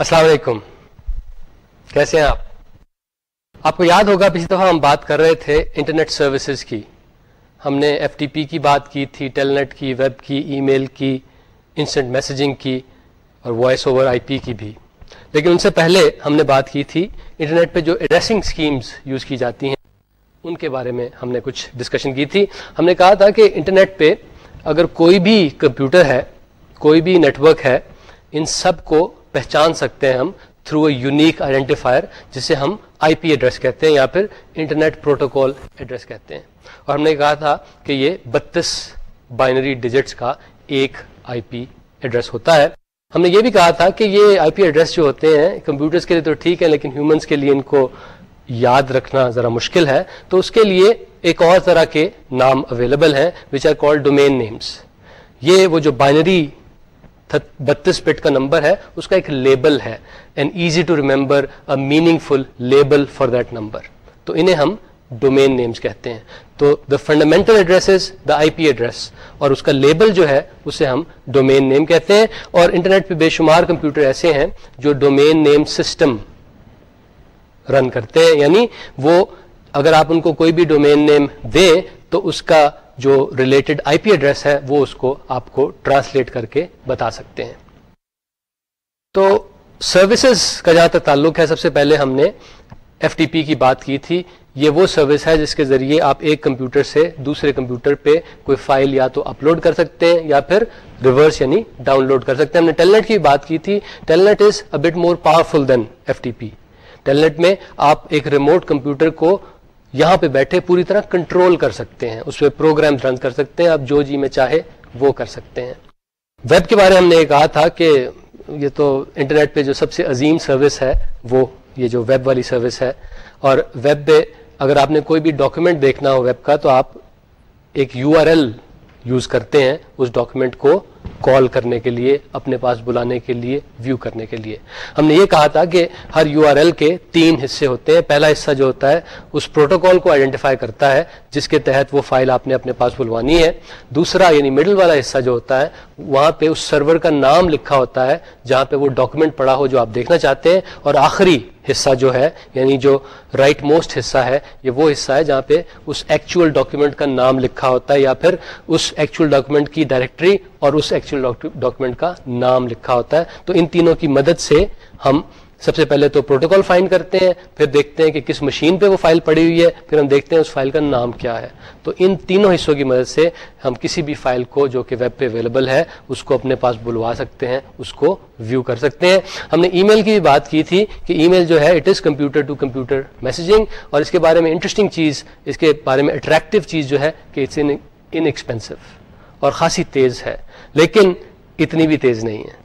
السلام علیکم۔ کیسے ہیں آپ؟ آپ کو یاد ہوگا پچھلی دفعہ ہم بات کر رہے تھے انٹرنیٹ سروسز کی۔ ہم نے ایف ٹی پی کی بات کی تھی، ٹیل نیٹ کی، ویب کی، ای میل کی، انسٹنٹ میسجنگ کی اور وائس اوور آئی پی کی بھی۔ لیکن ان سے پہلے ہم نے بات کی تھی انٹرنیٹ پہ جو ایڈریسنگ اسکیمز یوز کی جاتی ہیں، ان کے بارے میں ہم نے کچھ ڈسکشن کی تھی۔ ہم نے کہا تھا کہ انٹرنیٹ پہ اگر کوئی بھی کمپیوٹر ہے، کوئی بھی نیٹورک ہے، ان سب کو پہچان سکتے ہیں ہم تھرو اے یونیک آئیڈینٹیفائر جسے ہم آئی پی ایڈریس کہتے ہیں یا پھر انٹرنیٹ پروٹوکول ایڈریس کہتے ہیں۔ اور ہم نے کہا تھا کہ یہ بتیس بائنری ڈیجٹس کا ایک آئی پی ایڈریس ہوتا ہے۔ ہم نے یہ بھی کہا تھا کہ یہ آئی پی ایڈریس جو ہوتے ہیں کمپیوٹرز کے لیے تو ٹھیک ہے، لیکن ہیومنس کے لیے ان کو یاد رکھنا ذرا مشکل ہے۔ تو اس کے لیے ایک اور طرح کے نام اویلیبل ہیں which are call domain names یہ وہ جو بائنری بتیس پٹ کا نمبر ہے، اس کا ایک لیبل ہے۔ And easy to remember a meaningful label for that number تو انہیں ہم ڈومین نیمز کہتے ہیں۔ تو the fundamental address is the I P address اور اس کا لیبل جو ہے، اسے ہم ڈومین نیم کہتے ہیں۔ اور انٹرنیٹ پہ بے شمار کمپیوٹر ایسے ہیں جو ڈومین نیم سسٹم رن کرتے ہیں۔ یعنی وہ اگر آپ ان کو کوئی بھی ڈومین نیم دیں تو اس کا جو ریلیٹڈ آئی پی ایڈریس ہے وہ اس کو آپ کو ٹرانسلیٹ کر کے بتا سکتے ہیں۔ تو سروسز کا جہاں تک تعلق ہے، سب سے پہلے ہم نے ایف ٹی پی کی بات کی تھی۔ یہ وہ سروس ہے جس کے ذریعے آپ ایک کمپیوٹر سے دوسرے کمپیوٹر پہ کوئی فائل یا تو اپلوڈ کر سکتے ہیں یا پھر ریورس یعنی ڈاؤن لوڈ کر سکتے ہیں۔ ہم نے ٹیلنٹ کی بات کی تھی۔ Telnet is a bit more powerful than F T P telnet میں آپ ایک ریموٹ کمپیوٹر کو یہاں پہ بیٹھے پوری طرح کنٹرول کر سکتے ہیں، اس پہ پروگرام رن کر سکتے ہیں، آپ جو جی میں چاہے وہ کر سکتے ہیں۔ ویب کے بارے میں ہم نے یہ کہا تھا کہ یہ تو انٹرنیٹ پہ جو سب سے عظیم سروس ہے، وہ یہ جو ویب والی سروس ہے۔ اور ویب پہ اگر آپ نے کوئی بھی ڈاکومنٹ دیکھنا ہو ویب کا، تو آپ ایک یو آر ایل یوز کرتے ہیں، اس ڈاکومنٹ کو کال کرنے کے لیے، اپنے پاس بلانے کے لیے ویو کرنے کے لیے۔ ہم نے یہ کہا تھا کہ ہر یو آر ایل کے تین حصے ہوتے ہیں۔ پہلا حصہ جو ہوتا ہے، اس پروٹوکال کو آئیڈینٹیفائی کرتا ہے، جس کے تحت وہ فائل آپ نے اپنے پاس بلوانی ہے۔ دوسرا یعنی مڈل والا حصہ جو ہوتا ہے، وہاں پہ اس سرور کا نام لکھا ہوتا ہے، جہاں پہ وہ ڈاکومنٹ پڑا ہو جو آپ دیکھنا چاہتے ہیں۔ اور آخری حصہ جو ہے یعنی جو رائٹ موسٹ حصہ ہے، یہ وہ حصہ ہے جہاں پہ اس ایکچوئل ڈاکیومنٹ کا نام لکھا ہوتا ہے، یا پھر اس ایکچوئل ڈاکیومنٹ کی ڈائریکٹری اور اس ایکچوئل ڈاکیومنٹ کا نام لکھا ہوتا ہے۔ تو ان تینوں کی مدد سے ہم سب سے پہلے تو پروٹوکال فائن کرتے ہیں، پھر دیکھتے ہیں کہ کس مشین پہ وہ فائل پڑی ہوئی ہے، پھر ہم دیکھتے ہیں اس فائل کا نام کیا ہے۔ تو ان تینوں حصوں کی مدد سے ہم کسی بھی فائل کو جو کہ ویب پہ اویلیبل ہے، اس کو اپنے پاس بلوا سکتے ہیں، اس کو ویو کر سکتے ہیں۔ ہم نے ای میل کی بھی بات کی تھی کہ ای میل جو ہے it is computer to computer messaging اور اس کے بارے میں انٹرسٹنگ چیز، اس کے بارے میں اٹریکٹیو چیز جو ہے کہ اٹس ان ایکسپینسو اور خاصی تیز ہے لیکن اتنی بھی تیز نہیں ہے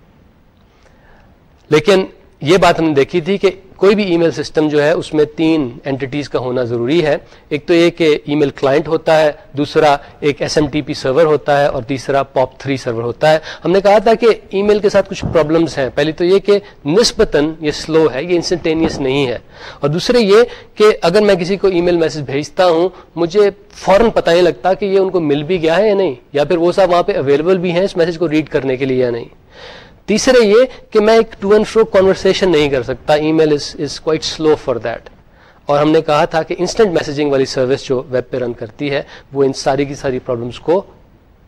لیکن یہ بات ہم نے دیکھی تھی کہ کوئی بھی ای میل سسٹم جو ہے، اس میں تین اینٹیز کا ہونا ضروری ہے۔ ایک تو یہ کہ ای میل کلائنٹ ہوتا ہے، دوسرا ایک S M T P server ہوتا ہے اور تیسرا پاپ تھری سرور ہوتا ہے۔ ہم نے کہا تھا کہ ای میل کے ساتھ کچھ پرابلمس ہیں۔ پہلی تو یہ کہ نسبتاً یہ سلو ہے، یہ انسٹنٹینیس نہیں ہے۔ اور دوسرے یہ کہ اگر میں کسی کو ای میل میسج بھیجتا ہوں، مجھے فوراً پتہ نہیں لگتا کہ یہ ان کو مل بھی گیا ہے یا نہیں، یا پھر وہ صاحب وہاں پہ اویلیبل بھی ہیں اس میسج کو ریڈ کرنے کے لیے یا نہیں۔ تیسرے یہ کہ میں ایک ٹو اینڈ فرو کانورسن نہیں کر سکتا۔ Email is is quite slow for that اور ہم نے کہا تھا کہ انسٹنٹ میسجنگ والی سروس جو ویب پہ رن کرتی ہے، وہ ان ساری کی ساری پرابلمس کو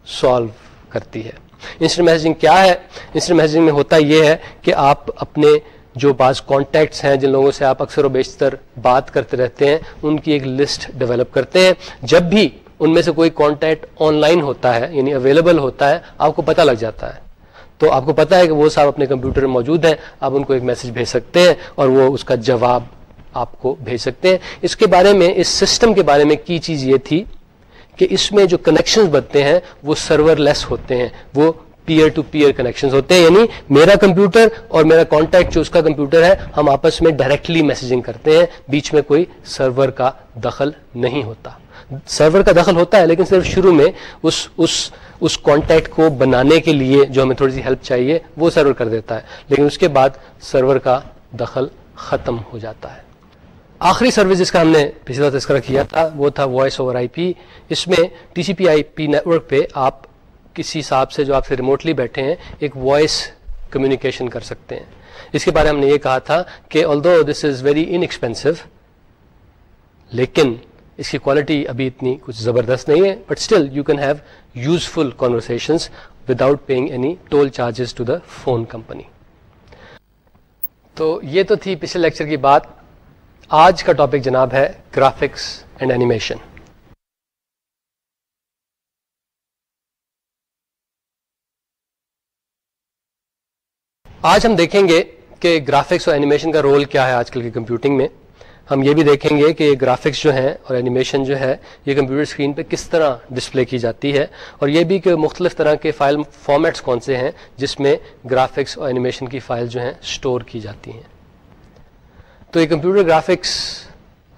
سالو کرتی ہے۔ انسٹنٹ میسجنگ کیا ہے؟ انسٹنٹ میسجنگ میں ہوتا یہ ہے کہ آپ اپنے جو بعض کانٹیکٹس ہیں، جن لوگوں سے آپ اکثر و بیشتر بات کرتے رہتے ہیں، ان کی ایک لسٹ ڈیولپ کرتے ہیں۔ جب بھی ان میں سے کوئی کانٹیکٹ آن لائن ہوتا ہے یعنی اویلیبل ہوتا ہے، آپ کو پتہ لگ جاتا ہے۔ تو آپ کو پتا ہے کہ وہ صاحب اپنے کمپیوٹر میں موجود ہیں، آپ ان کو ایک میسج بھیج سکتے ہیں اور وہ اس کا جواب آپ کو بھیج سکتے ہیں۔ اس کے بارے میں، اس سسٹم کے بارے میں کی چیز یہ تھی کہ اس میں جو کنیکشن بنتے ہیں، وہ سرور لیس ہوتے ہیں، وہ پیئر ٹو پیئر کنیکشن ہوتے ہیں۔ یعنی میرا کمپیوٹر اور میرا کانٹیکٹ جو اس کا کمپیوٹر ہے، ہم آپس میں ڈائریکٹلی میسجنگ کرتے ہیں، بیچ میں کوئی سرور کا دخل نہیں ہوتا۔ سرور کا دخل ہوتا ہے، لیکن صرف شروع میں اس اس اس کانٹیکٹ کو بنانے کے لیے جو ہمیں تھوڑی سی ہیلپ چاہیے، وہ سرور کر دیتا ہے۔ لیکن اس کے بعد سرور کا دخل ختم ہو جاتا ہے۔ آخری سروس جس کا ہم نے پچھلا تذکرہ کیا تھا، وہ تھا وائس اوور آئی پی اس میں ٹی سی پی آئی پی نیٹورک پہ آپ کسی صاحب سے جو آپ سے ریموٹلی بیٹھے ہیں، ایک وائس کمیونیکیشن کر سکتے ہیں۔ اس کے بارے ہم نے یہ کہا تھا کہ آل دو دس از ویری انسپینسو لیکن اس کی کوالٹی ابھی اتنی کچھ زبردست نہیں ہے but still you can have useful conversation without paying any toll charges to the phone company تو یہ تو تھی پچھلے لیکچر کی بات۔ آج کا ٹاپک جناب ہے گرافکس اینڈ اینیمیشن آج ہم دیکھیں گے کہ گرافکس اور اینیمیشن کا رول کیا ہے آج کل کی کمپیوٹنگ میں۔ ہم یہ بھی دیکھیں گے کہ گرافکس جو ہیں اور اینیمیشن جو ہے، یہ کمپیوٹر اسکرین پہ کس طرح ڈسپلے کی جاتی ہے اور یہ بھی کہ مختلف طرح کے فائل فارمیٹس کون سے ہیں جس میں گرافکس اور اینیمیشن کی فائل جو ہیں اسٹور کی جاتی ہیں۔ تو یہ کمپیوٹر گرافکس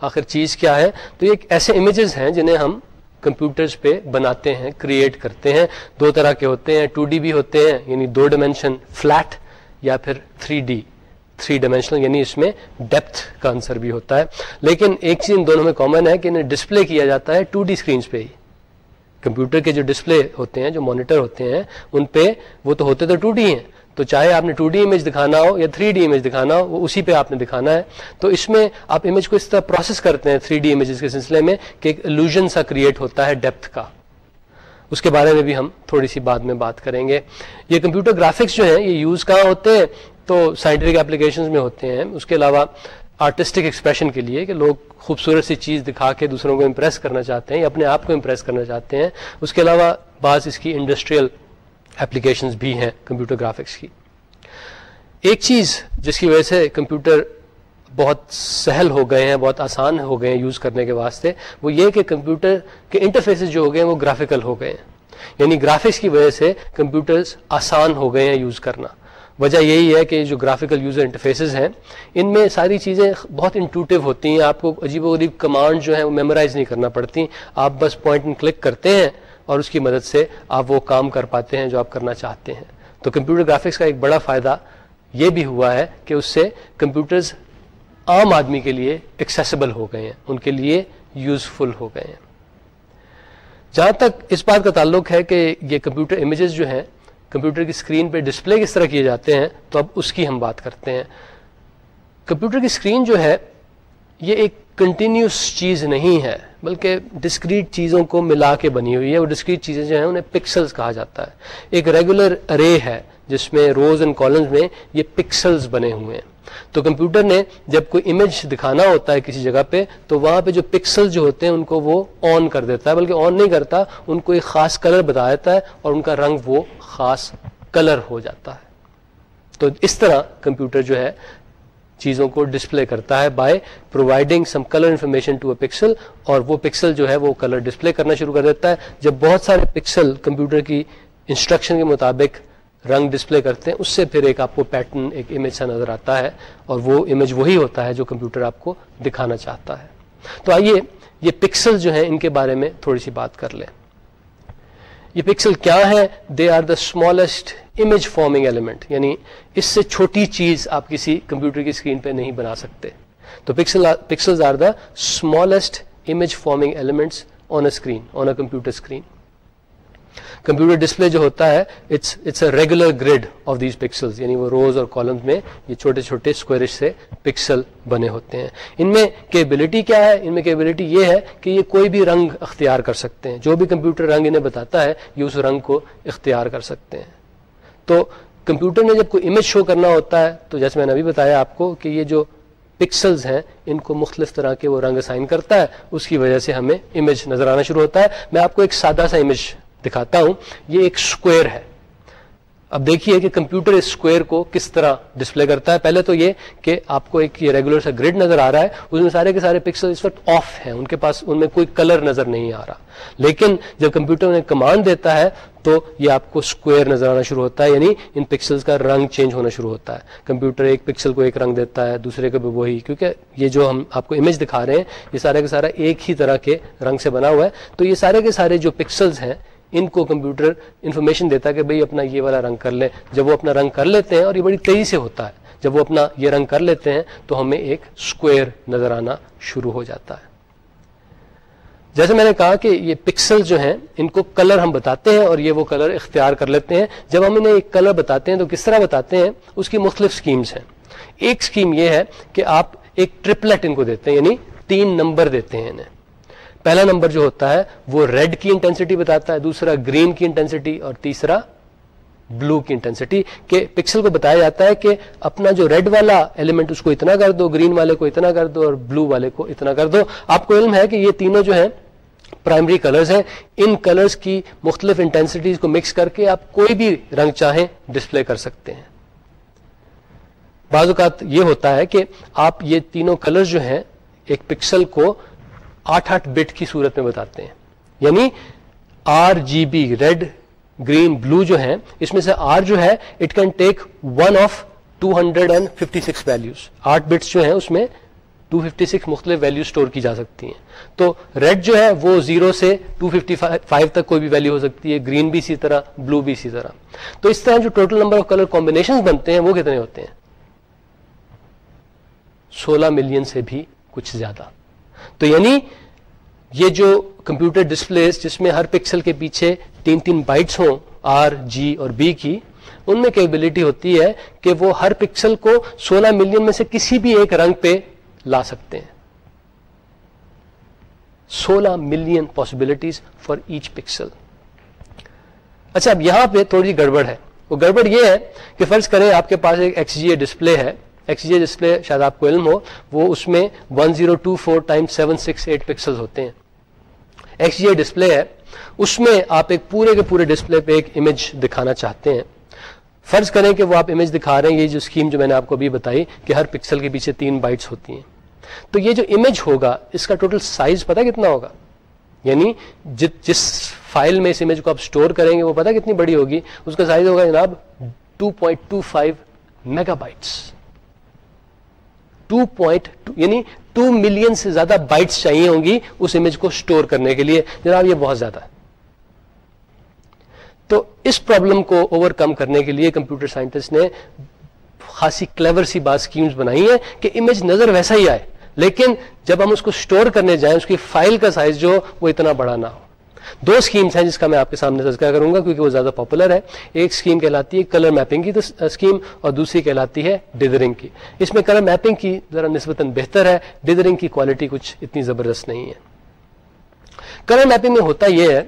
آخر چیز کیا ہے؟ تو یہ ایسے امیجز ہیں جنہیں ہم کمپیوٹرز پہ بناتے ہیں کریٹ کرتے ہیں۔ دو طرح کے ہوتے ہیں ٹو ڈی بھی ہوتے ہیں یعنی دو ڈائمینشن فلیٹ یا پھر تھری ڈی تھری ڈائمینشنل یعنی اس میں ڈیپتھ کا آنسر بھی ہوتا ہے۔ لیکن ایک چیز ان دونوں میں کامن ہے کہ انہیں ڈسپلے کیا جاتا ہے ٹو ڈی اسکرینس پہ ہی۔ کمپیوٹر کے جو ڈسپلے ہوتے ہیں، جو مانیٹر ہوتے ہیں، ان پہ وہ تو ہوتے تو ٹو ڈی ہیں۔ تو چاہے آپ نے ٹو ڈی امیج دکھانا ہو یا تھری ڈی امیج دکھانا ہو، وہ اسی پہ آپ نے دکھانا ہے۔ تو اس میں آپ امیج کو اس طرح پروسیس کرتے ہیں تھری ڈی امیجز کے سلسلے میں کہ ایک الوژن سا کریٹ ہوتا ہے ڈیپتھ کا۔ اس کے بارے میں بھی ہم تھوڑی سی بعد میں بات کریں گے۔ یہ کمپیوٹر گرافکس جو ہیں، یہ یوز کہاں ہوتے ہیں؟ تو سائنٹیفک اپلیکیشن میں ہوتے ہیں۔ اس کے علاوہ آرٹسٹک ایکسپریشن کے لیے کہ لوگ خوبصورت سی چیز دکھا کے دوسروں کو امپریس کرنا چاہتے ہیں یا اپنے آپ کو امپریس کرنا چاہتے ہیں۔ اس کے علاوہ بعض اس کی انڈسٹریل اپلیکیشنز بھی ہیں کمپیوٹر گرافکس کی۔ ایک چیز جس کی وجہ سے کمپیوٹر بہت سہل ہو گئے ہیں، بہت آسان ہو گئے ہیں یوز کرنے کے واسطے، وہ یہ کہ کمپیوٹر کے انٹرفیسز جو ہو گئے ہیں وہ گرافیکل ہو گئے ہیں۔ یعنی گرافکس کی وجہ سے کمپیوٹرز آسان ہو گئے ہیں یوز کرنا۔ وجہ یہی ہے کہ جو گرافیکل یوزر انٹرفیسز ہیں، ان میں ساری چیزیں بہت انٹوٹیو ہوتی ہیں۔ آپ کو عجیب و غریب کمانڈ جو ہیں وہ میمورائز نہیں کرنا پڑتی۔ آپ بس پوائنٹ اینڈ کلک کرتے ہیں اور اس کی مدد سے آپ وہ کام کر پاتے ہیں جو آپ کرنا چاہتے ہیں۔ تو کمپیوٹر گرافکس کا ایک بڑا فائدہ یہ بھی ہوا ہے کہ اس سے کمپیوٹرز عام آدمی کے لیے ایکسیسیبل ہو گئے ہیں، ان کے لیے یوزفل ہو گئے ہیں۔ جہاں تک اس بات کا تعلق ہے کہ یہ کمپیوٹر امیجز جو ہیں کمپیوٹر کی اسکرین پہ ڈسپلے کس طرح کیے جاتے ہیں، تو اب اس کی ہم بات کرتے ہیں۔ کمپیوٹر کی اسکرین جو ہے، یہ ایک کنٹینیوس چیز نہیں ہے، بلکہ ڈسکریٹ چیزوں کو ملا کے بنی ہوئی ہے۔ وہ ڈسکریٹ چیزیں جو ہیں، انہیں پکسلز کہا جاتا ہے۔ ایک ریگولر ارے ہے، جس میں روز اینڈ کالمز میں یہ پکسلز بنے ہوئے ہیں۔ تو کمپیوٹر نے جب کوئی امیج دکھانا ہوتا ہے کسی جگہ پہ، تو وہاں پہ جو پکسل جو ہوتے ہیں، ان کو وہ آن کر دیتا ہے، بلکہ آن نہیں کرتا، ان کو ایک خاص کلر بتا دیتا ہے اور ان کا رنگ وہ خاص کلر ہو جاتا ہے۔ تو اس طرح کمپیوٹر جو ہے چیزوں کو ڈسپلے کرتا ہے by providing some colour information to a pixel اور وہ پکسل جو ہے وہ کلر ڈسپلے کرنا شروع کر دیتا ہے۔ جب بہت سارے پکسل کمپیوٹر کی انسٹرکشن کے مطابق رنگ ڈسپلے کرتے ہیں، اس سے پھر ایک آپ کو پیٹرن ایک امیج سا نظر آتا ہے اور وہ امیج وہی ہوتا ہے جو کمپیوٹر آپ کو دکھانا چاہتا ہے۔ تو آئیے یہ پکسل جو ہیں ان کے بارے میں تھوڑی سی بات کر لیں۔ یہ پکسل کیا ہے؟ They are the smallest image forming element یعنی اس سے چھوٹی چیز آپ کسی کمپیوٹر کی اسکرین پہ نہیں بنا سکتے۔ تو pixel pixel are the smallest image forming elements on a screen on a computer screen computer display جو ہوتا ہے it's it's a regular grid of these pixel یعنی وہ روز اور کالمز میں یہ چھوٹے چھوٹے اسکوائرش سے پکسل بنے ہوتے ہیں۔ ان میں کیبلٹی کیا ہے؟ ان میں کیبلٹی یہ ہے کہ یہ کوئی بھی رنگ اختیار کر سکتے ہیں۔ جو بھی کمپیوٹر رنگ انہیں بتاتا ہے، یہ اس رنگ کو اختیار کر سکتے ہیں۔ تو کمپیوٹر نے جب کوئی امیج شو کرنا ہوتا ہے، تو جیسے میں نے ابھی بتایا آپ کو کہ یہ جو پکسلز ہیں، ان کو مختلف طرح کے وہ رنگ اسائن کرتا ہے۔ اس کی وجہ سے ہمیں امیج نظر آنا شروع ہوتا ہے۔ میں آپ کو ایک سادہ سا امیج دکھاتا ہوں، یہ ایک اسکوئر ہے۔ اب دیکھیے کہ کمپیوٹر اس اسکوئر کو کس طرح ڈسپلے کرتا ہے۔ پہلے تو یہ کہ آپ کو ایک یہ ریگولر سا گریڈ نظر آ رہا ہے، اس میں سارے کے سارے پکسل اس وقت آف ہیں، ان کے پاس ان میں کوئی کلر نظر نہیں آ رہا۔ لیکن جب کمپیوٹر انہیں کمانڈ دیتا ہے، تو یہ آپ کو اسکوئر نظر آنا شروع ہوتا ہے یعنی ان پکسلز کا رنگ چینج ہونا شروع ہوتا ہے۔ کمپیوٹر ایک پکسل کو ایک رنگ دیتا ہے، دوسرے کو بھی وہی، کیونکہ یہ جو ہم آپ کو امیج دکھا رہے ہیں، یہ سارے کے سارا ایک ہی طرح کے رنگ سے بنا ہوا ہے۔ تو یہ سارے کے سارے جو پکسلز ہیں ان کو کمپیوٹر انفارمیشن دیتا ہے کہ بھئی اپنا یہ والا رنگ کر لیں۔ جب وہ اپنا رنگ کر لیتے ہیں اور یہ بڑی تیزی سے ہوتا ہے، جب وہ اپنا یہ رنگ کر لیتے ہیں تو ہمیں ایک اسکوئر نظر آنا شروع ہو جاتا ہے۔ جیسے میں نے کہا کہ یہ پکسل جو ہیں، ان کو کلر ہم بتاتے ہیں اور یہ وہ کلر اختیار کر لیتے ہیں۔ جب ہم انہیں ایک کلر بتاتے ہیں تو کس طرح بتاتے ہیں؟ اس کی مختلف سکیمز ہیں۔ ایک سکیم یہ ہے کہ آپ ایک ٹرپلٹ ان کو دیتے ہیں یعنی تین نمبر دیتے ہیں انہیں۔ پہلا نمبر جو ہوتا ہے وہ ریڈ کی انٹینسٹی بتاتا ہے، دوسرا گرین کی انٹینسٹی اور تیسرا بلو کی انٹینسٹی، کہ پکسل کو بتایا جاتا ہے کہ اپنا جو ریڈ والا ایلیمنٹ اس کو اتنا کر دو، گرین والے کو اتنا کر دو اور بلو والے کو اتنا کر دو۔ آپ کو علم ہے کہ یہ تینوں جو ہیں پرائمری کلرز ہیں۔ ان کلرز کی مختلف انٹینسٹیز کو مکس کر کے آپ کوئی بھی رنگ چاہیں ڈسپلے کر سکتے ہیں۔ بعض اوقات یہ ہوتا ہے کہ آپ یہ تینوں کلر جو ہیں ایک پکسل کو آٹھ آٹھ بٹ کی صورت میں بتاتے ہیں۔ یعنی R G B red, green, blue جو ہے اس میں سے آر جو ہے it can take one of two hundred and fifty six آٹھ بٹس جو ہیں، اس میں ٹو ففٹی سکس مختلف ویلو اسٹور کی جا سکتی ہیں۔ تو ریڈ جو ہے، وہ زیرو سے ٹو ففٹی فائیو تک کوئی بھی ویلو ہو سکتی ہے۔ گرین بھی اسی طرح، بلو بھی اسی طرح۔ تو اس طرح جو total number of colour combination بنتے ہیں، وہ کتنے ہوتے ہیں؟ سولہ ملین سے بھی کچھ زیادہ۔ تو یعنی یہ جو کمپیوٹر ڈسپلے جس میں ہر پکسل کے پیچھے تین تین بائٹس ہوں آر جی اور بی کی، ان میں کیبلٹی ہوتی ہے کہ وہ ہر پکسل کو سولہ ملین میں سے کسی بھی ایک رنگ پہ لا سکتے ہیں۔ سولہ million possibilities for each pixel اچھا اب یہاں پہ تھوڑی گڑبڑ ہے۔ وہ گڑبڑ یہ ہے کہ فرض کریں آپ کے پاس ایک ایکس جی اے ڈسپلے ہے۔ ایکس جی ڈسپلے شاید آپ کو علم ہو وہ اس میں one zero two four time seven six eight pixel ہوتے ہیں ایکس جی ڈسپلے ہے اس میں آپ ایک پورے کے پورے ڈسپلے پہ ایک امیج دکھانا چاہتے ہیں فرض کریں کہ وہ آپ امیج دکھا رہے ہیں یہ جو اسکیم جو میں نے آپ کو ابھی بتائی کہ ہر پکسل کے پیچھے تین بائٹس ہوتی ہیں تو یہ جو امیج ہوگا اس کا ٹوٹل سائز پتا کتنا ہوگا یعنی جس فائل میں اس امیج کو آپ اسٹور کریں گے وہ پتا کتنی بڑی ہوگی اس کا سائز ہوگا جناب 2.25 میگا بائٹس 2.2 یعنی 2 ملین سے زیادہ بائٹس چاہیے ہوں گی اس امیج کو اسٹور کرنے کے لیے۔ جناب، یہ بہت زیادہ ہے۔ تو اس پرابلم کو اوور کم کرنے کے لیے کمپیوٹر سائنٹسٹ نے خاصی کلیور سی بات اسکیمز بنائی ہیں کہ امیج نظر ویسا ہی آئے، لیکن جب ہم اس کو اسٹور کرنے جائیں، اس کی فائل کا سائز جو وہ اتنا بڑا نہ ہو۔ دو اسکیمس ہیں جس کا میں آپ کے سامنے تذکرہ کروں گا کیونکہ وہ زیادہ پاپولر ہے۔ ایک اسکیم کہلاتی ہے کلر میپنگ کی اسکیم اور دوسری کہلاتی ہے ڈیدرنگ کی۔ اس میں کلر میپنگ کی ذرا نسبتاً بہتر ہے ڈیدرنگ کی کوالٹی کچھ اتنی زبردست نہیں ہے۔ کلر میپنگ میں ہوتا یہ ہے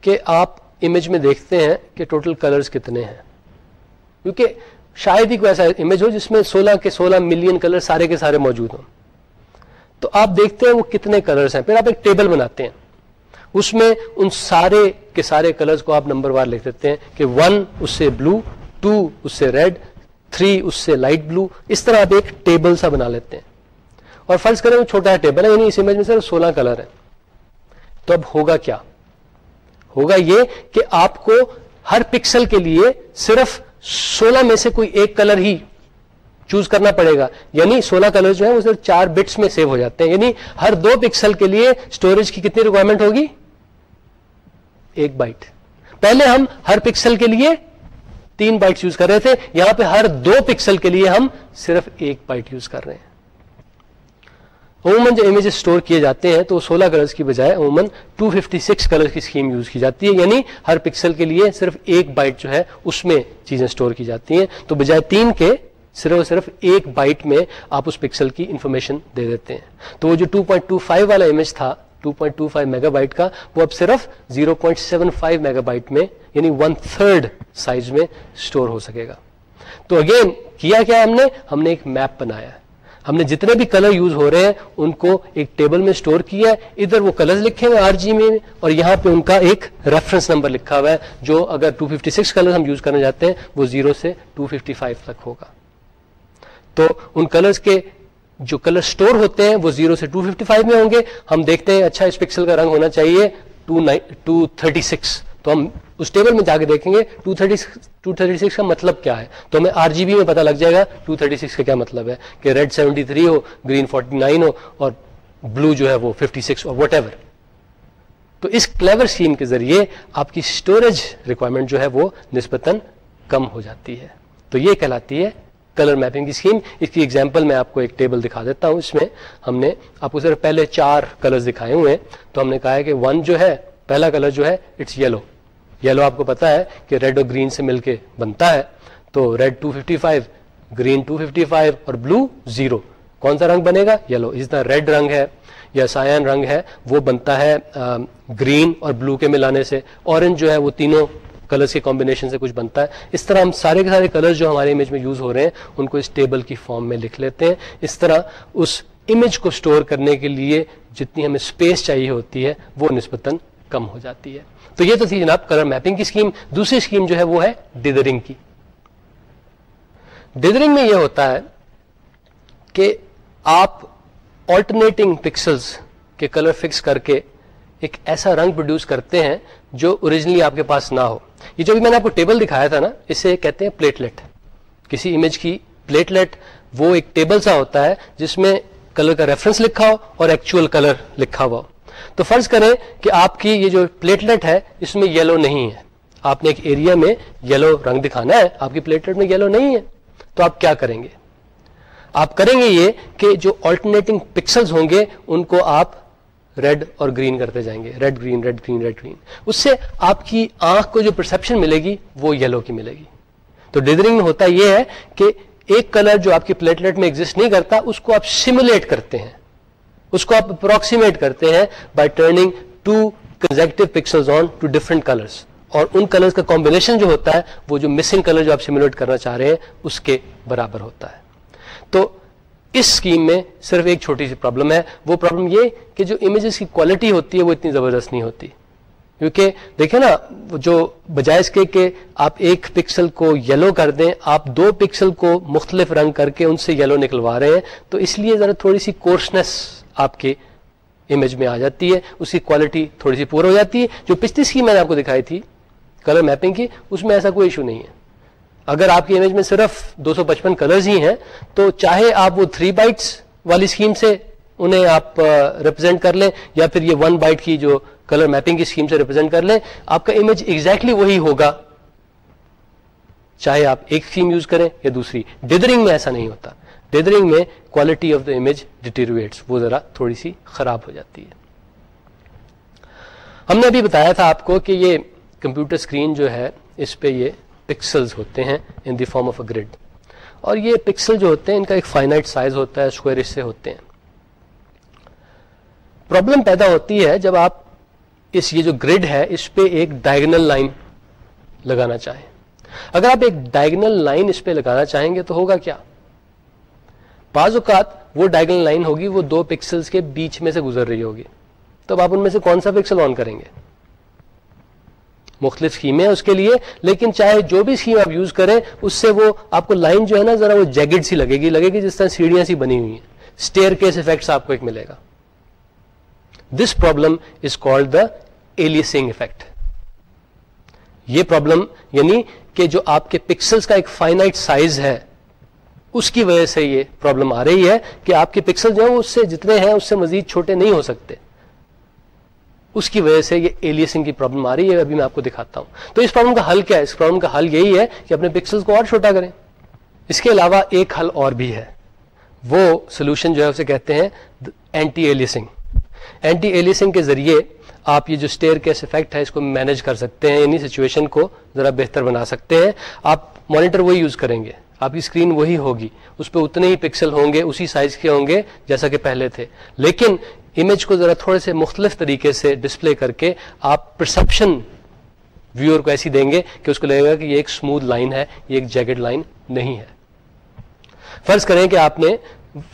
کہ آپ امیج میں دیکھتے ہیں کہ ٹوٹل کلرز کتنے ہیں۔ کیونکہ شاید ہی کوئی ایسا امیج ہو جس میں سولہ کے سولہ ملین کلر سارے کے سارے موجود ہوں۔ تو آپ دیکھتے ہیں وہ کتنے کلرز ہیں۔ پھر آپ ایک ٹیبل بناتے ہیں۔ اس میں ان سارے کے سارے کلرز کو آپ نمبر وار لکھ دیتے ہیں کہ ون اس سے بلو، ٹو اس سے ریڈ، تھری اس سے لائٹ بلو، اس طرح آپ ایک ٹیبل سا بنا لیتے ہیں۔ اور فرض کریں وہ چھوٹا ٹیبل ہے یعنی اس امیج میں صرف سولہ کلر ہے تو اب ہوگا کیا؟ ہوگا یہ کہ آپ کو ہر پکسل کے لیے صرف سولہ میں سے کوئی ایک کلر ہی چوز کرنا پڑے گا۔ یعنی سولہ کلر جو ہے وہ صرف چار بٹس میں سیو ہو جاتے ہیں۔ یعنی ہر دو پکسل کے لیے اسٹوریج کی کتنی ریکوائرمنٹ ہوگی؟ ایک بائٹ پہلے ہم ہر پکسل کے لیے تین بائٹ یوز کر رہے تھے، یہاں پہ ہر دو پکسل کے لیے ہم صرف ایک بائٹ یوز کر رہے ہیں۔ عموماً جو امیجز اسٹور کیے جاتے ہیں تو سولہ کلرز کی بجائے عموماً ٹو ففٹی سکس کلر کی اسکیم یوز کی جاتی ہے یعنی ہر پکسل کے لیے صرف ایک بائٹ جو ہے اس میں چیزیں اسٹور کی جاتی ہیں۔ تو بجائے تین کے صرف صرف ایک بائٹ میں آپ اس پکسل کی انفارمیشن دے دیتے ہیں۔ تو وہ جو 2.25 والا امیج تھا 2.25 میگا بائٹ کا، وہ اب صرف 0.75 میگا بائٹ میں یعنی ون تھرڈ سائز میں اسٹور ہو سکے گا۔ تو اگین کیا کیا ہم نے؟ ہم نے ایک میپ بنایا۔ ہم نے جتنے بھی کلر یوز ہو رہے ہیں، ان کو ایک ٹیبل میں اسٹور کیا ہے۔ ادھر وہ کلر لکھے ہوئے آر جی میں، اور یہاں پہ ان کا ایک ریفرنس نمبر لکھا ہوا ہے، جو اگر 256 کلر ہم یوز کرنا چاہتے ہیں، وہ زیرو سے 255 تک ہوگا۔ تو ان کلرز کے جو کلر اسٹور ہوتے ہیں، وہ زیرو سے 255 میں ہوں گے. ہم دیکھتے ہیں اچھا اس پکسل کا رنگ ہونا چاہیے 236 تو ہم اس ٹیبل میں جا کے دیکھیں گے 236 236 کا مطلب کیا ہے. تو ہمیں آر جی بی میں پتا لگ جائے گا 236 کا کیا مطلب ہے. کہ ریڈ 73 ہو گرین 49 ہو، اور بلو جو ہے وہ 56 اور وٹ ایور تو اس کلیور سیم کے ذریعے آپ کی اسٹوریج ریکوائرمنٹ جو ہے وہ نسبتاً کم ہو جاتی ہے. تو یہ کہلاتی ہے کلر میپنگ کی اسکیم اس کی ایگزامپل میں آپ کو ایک ٹیبل دکھا دیتا ہوں۔ اس میں ہم نے آپ کو صرف پہلے چار کلر دکھائے ہوئے ہیں۔ تو ہم نے کہا ہے کہ ون جو ہے، پہلا کلر جو ہے اٹس یلو یلو آپ کو پتا ہے کہ ریڈ اور گرین سے مل کے بنتا ہے۔ تو ریڈ 255 گرین 255 اور بلو زیرو کون سا رنگ بنے گا؟ یلو اس طرح ریڈ رنگ ہے یا سائن رنگ ہے، وہ بنتا ہے گرین اور بلو کے ملانے سے۔ اورنج جو ہے، وہ تینوں کلرز کے کمبینیشن سے کچھ بنتا ہے۔ اس طرح ہم سارے کے سارے کلرز جو ہمارے امیج میں یوز ہو رہے ہیں، ان کو اس ٹیبل کی فارم میں لکھ لیتے ہیں۔ اس طرح اس امیج کو سٹور کرنے کے لیے جتنی ہمیں اسپیس چاہیے ہوتی ہے، وہ نسبتاً کم ہو جاتی ہے۔ تو یہ تو تھی جناب کلر میپنگ کی اسکیم دوسری اسکیم جو ہے، وہ ہے ڈیدرنگ کی۔ ڈیدرنگ میں یہ ہوتا ہے کہ آپ آلٹرنیٹنگ پکسلز کے کلر فکس کر کے ایک ایسا رنگ پروڈیوس کرتے ہیں جو اوریجنلی آپ کے پاس نہ ہو۔ یہ جو بھی میں نے آپ کو ٹیبل دکھایا تھا نا، اسے کہتے ہیں پلیٹلیٹ کسی امیج کی پلیٹلیٹ وہ ایک ٹیبل سا ہوتا ہے جس میں کلر کا ریفرنس لکھا ہو اور ایکچوئل کلر لکھا ہوا ہو۔ تو فرض کریں کہ آپ کی یہ جو پلیٹلیٹ ہے، اس میں یلو نہیں ہے۔ آپ نے ایک ایریا میں یلو رنگ دکھانا ہے، آپ کی پلیٹلیٹ میں یلو نہیں ہے۔ تو آپ کیا کریں گے؟ آپ کریں گے یہ کہ جو آلٹرنیٹنگ پکسلز ہوں گے، ان کو آپ ریڈ اور گرین کرتے جائیں گے. Red green red green red green اس سے آپ کی آنکھ کو جو پرسپشن ملے گی وہ یلو کی ملے گی. تو ڈیزرنگ میں ہوتا یہ ہے کہ ایک کلر جو آپ کی پلیٹلیٹ میں ایگزٹ نہیں کرتا، اس کو آپ سیمولیٹ کرتے ہیں. اس کو آپ اپروکسیمیٹ کرتے ہیں by turning two consecutive pixel on two different colours اور ان کلرز کا کمبینیشن جو ہوتا ہے، وہ جو مسنگ کلر جو آپ سیمولیٹ کرنا چاہ رہے ہیں، اس کے برابر ہوتا ہے. تو اس اسکیم میں صرف ایک چھوٹی سی پرابلم ہے۔ وہ پرابلم یہ کہ جو امیجز کی کوالٹی ہوتی ہے وہ اتنی زبردست نہیں ہوتی۔ کیونکہ دیکھیں نا جو بجائے اس کے کہ آپ ایک پکسل کو یلو کر دیں، آپ دو پکسل کو مختلف رنگ کر کے ان سے یلو نکلوا رہے ہیں۔ تو اس لیے ذرا تھوڑی سی کورسنس آپ کے امیج میں آ جاتی ہے۔ اس کی کوالٹی تھوڑی سی پور ہو جاتی ہے۔ جو پچھلی اسکیم میں نے آپ کو دکھائی تھی کلر میپنگ کی، اس میں ایسا کوئی ایشو نہیں ہے۔ اگر آپ کی امیج میں صرف دو سو پچپن کلرز ہی ہیں، تو چاہے آپ وہ تھری بائٹس والی اسکیم سے انہیں آپ ریپرزینٹ کر لیں، یا پھر یہ ون بائٹ کی جو کلر میپنگ کی اسکیم سے ریپرزینٹ کر لیں، آپ کا امیج ایگزیکٹلی وہی ہوگا۔ چاہے آپ ایک اسکیم یوز کریں یا دوسری۔ ڈیدرنگ میں ایسا نہیں ہوتا۔ ڈیدرنگ میں quality of the image deteriorates وہ ذرا تھوڑی سی خراب ہو جاتی ہے۔ ہم نے ابھی بتایا تھا آپ کو کہ یہ کمپیوٹر اسکرین جو ہے، اس پہ یہ پکسلز ہوتے ہیں in the form of a grid اور یہ پکسل جو ہوتے ہیں، ان کا ایک فائنائٹ سائز ہوتا ہے اسکوائر سے ہوتے ہیں. پرابلم پیدا ہوتی ہے جب آپ اس یہ جو گریڈ ہے، اس پہ ایک ڈائگنل لائن لگانا چاہیں. اگر آپ ایک ڈائگنل لائن اس پہ لگانا چاہیں گے تو ہوگا کیا؟ بعض اوقات وہ ڈائگنل لائن ہوگی، وہ دو پکسلز کے بیچ میں سے گزر رہی ہوگی. تو آپ ان میں سے کون سا پکسل آن کریں گے؟ مختلف اسکیمیں اس کے لیے، لیکن چاہے جو بھی اسکیم آپ یوز کریں، اس سے وہ آپ کو لائن جو ہے نا، ذرا وہ جیگڈ سی لگے گی لگے گی جس طرح سیڑھیاں سی بنی ہوئی ہیں۔ اسٹیئر کیس افیکٹس آپ کو ایک ملے گا۔ This problem is called the aliasing effect یہ پرابلم یعنی کہ جو آپ کے پکسلس کا ایک فائنائٹ سائز ہے، اس کی وجہ سے یہ پرابلم آ رہی ہے کہ آپ کے پکسل جو ہیں اس سے جتنے ہیں، اس سے مزید چھوٹے نہیں ہو سکتے۔ اس کی وجہ سے یہ ایلیسنگ کی پرابلم آ رہی ہے ابھی میں آپ کو دکھاتا ہوں۔ تو اس پرابلم کا حل کیا ہے؟ اس پرابلم کا حل یہی ہے کہ اپنے پکسلز کو اور چھوٹا کریں۔ اس کے علاوہ ایک حل اور بھی ہے۔ وہ سولوشن جو ہے، اسے کہتے ہیں اینٹی ایلیسنگ اینٹی ایلیسنگ کے ذریعے آپ یہ جو اسٹیئر کیس افیکٹ ہے، اس کو مینج کر سکتے ہیں یعنی سچویشن کو ذرا بہتر بنا سکتے ہیں۔ آپ مانیٹر وہی یوز کریں گے۔ آپ کی اسکرین وہی ہوگی۔ اس پہ اتنے ہی پکسل ہوں گے، اسی سائز کے ہوں گے جیسا کہ پہلے تھے۔ لیکن امیج کو ذرا تھوڑے سے مختلف طریقے سے ڈسپلے کر کے آپ پرسپشن ویور کو ایسی دیں گے کہ اس کو لگے گا کہ یہ ایک اسموتھ لائن ہے، یہ ایک جیکٹ لائن نہیں ہے۔ فرض کریں کہ آپ نے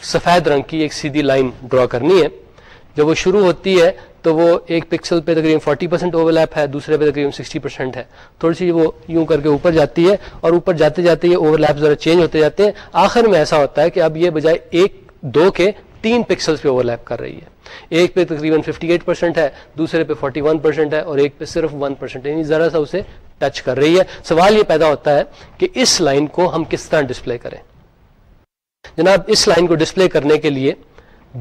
سفید رنگ کی ایک سیدھی لائن ڈرا کرنی ہے۔ جب وہ شروع ہوتی ہے تو وہ ایک پکسل پہ تقریباً فورٹی پرسینٹ اوور لیپ ہے، دوسرے پہ تقریباً سکسٹی پرسینٹ ہے۔ تھوڑی سی وہ یوں کر کے اوپر جاتی ہے اور اوپر جاتے جاتے یہ اوور لیپ ذرا چینج ہوتے جاتے ہیں۔ آخر میں ایسا ہوتا ہے کہ اب یہ بجائے ایک، دو کے تین پکسل پہ اوور لیپ کر رہی ہے۔ ایک پہ تقریباً 58 پرسینٹ ہے، دوسرے پہ 41 پرسینٹ ہے اور ایک پہ صرف 1 پرسینٹ یعنی ذرا سا اسے ٹچ کر رہی ہے۔ سوال یہ پیدا ہوتا ہے کہ اس لائن کو ہم کس طرح ڈسپلے کریں؟ جناب، اس لائن کو ڈسپلے کرنے کے لیے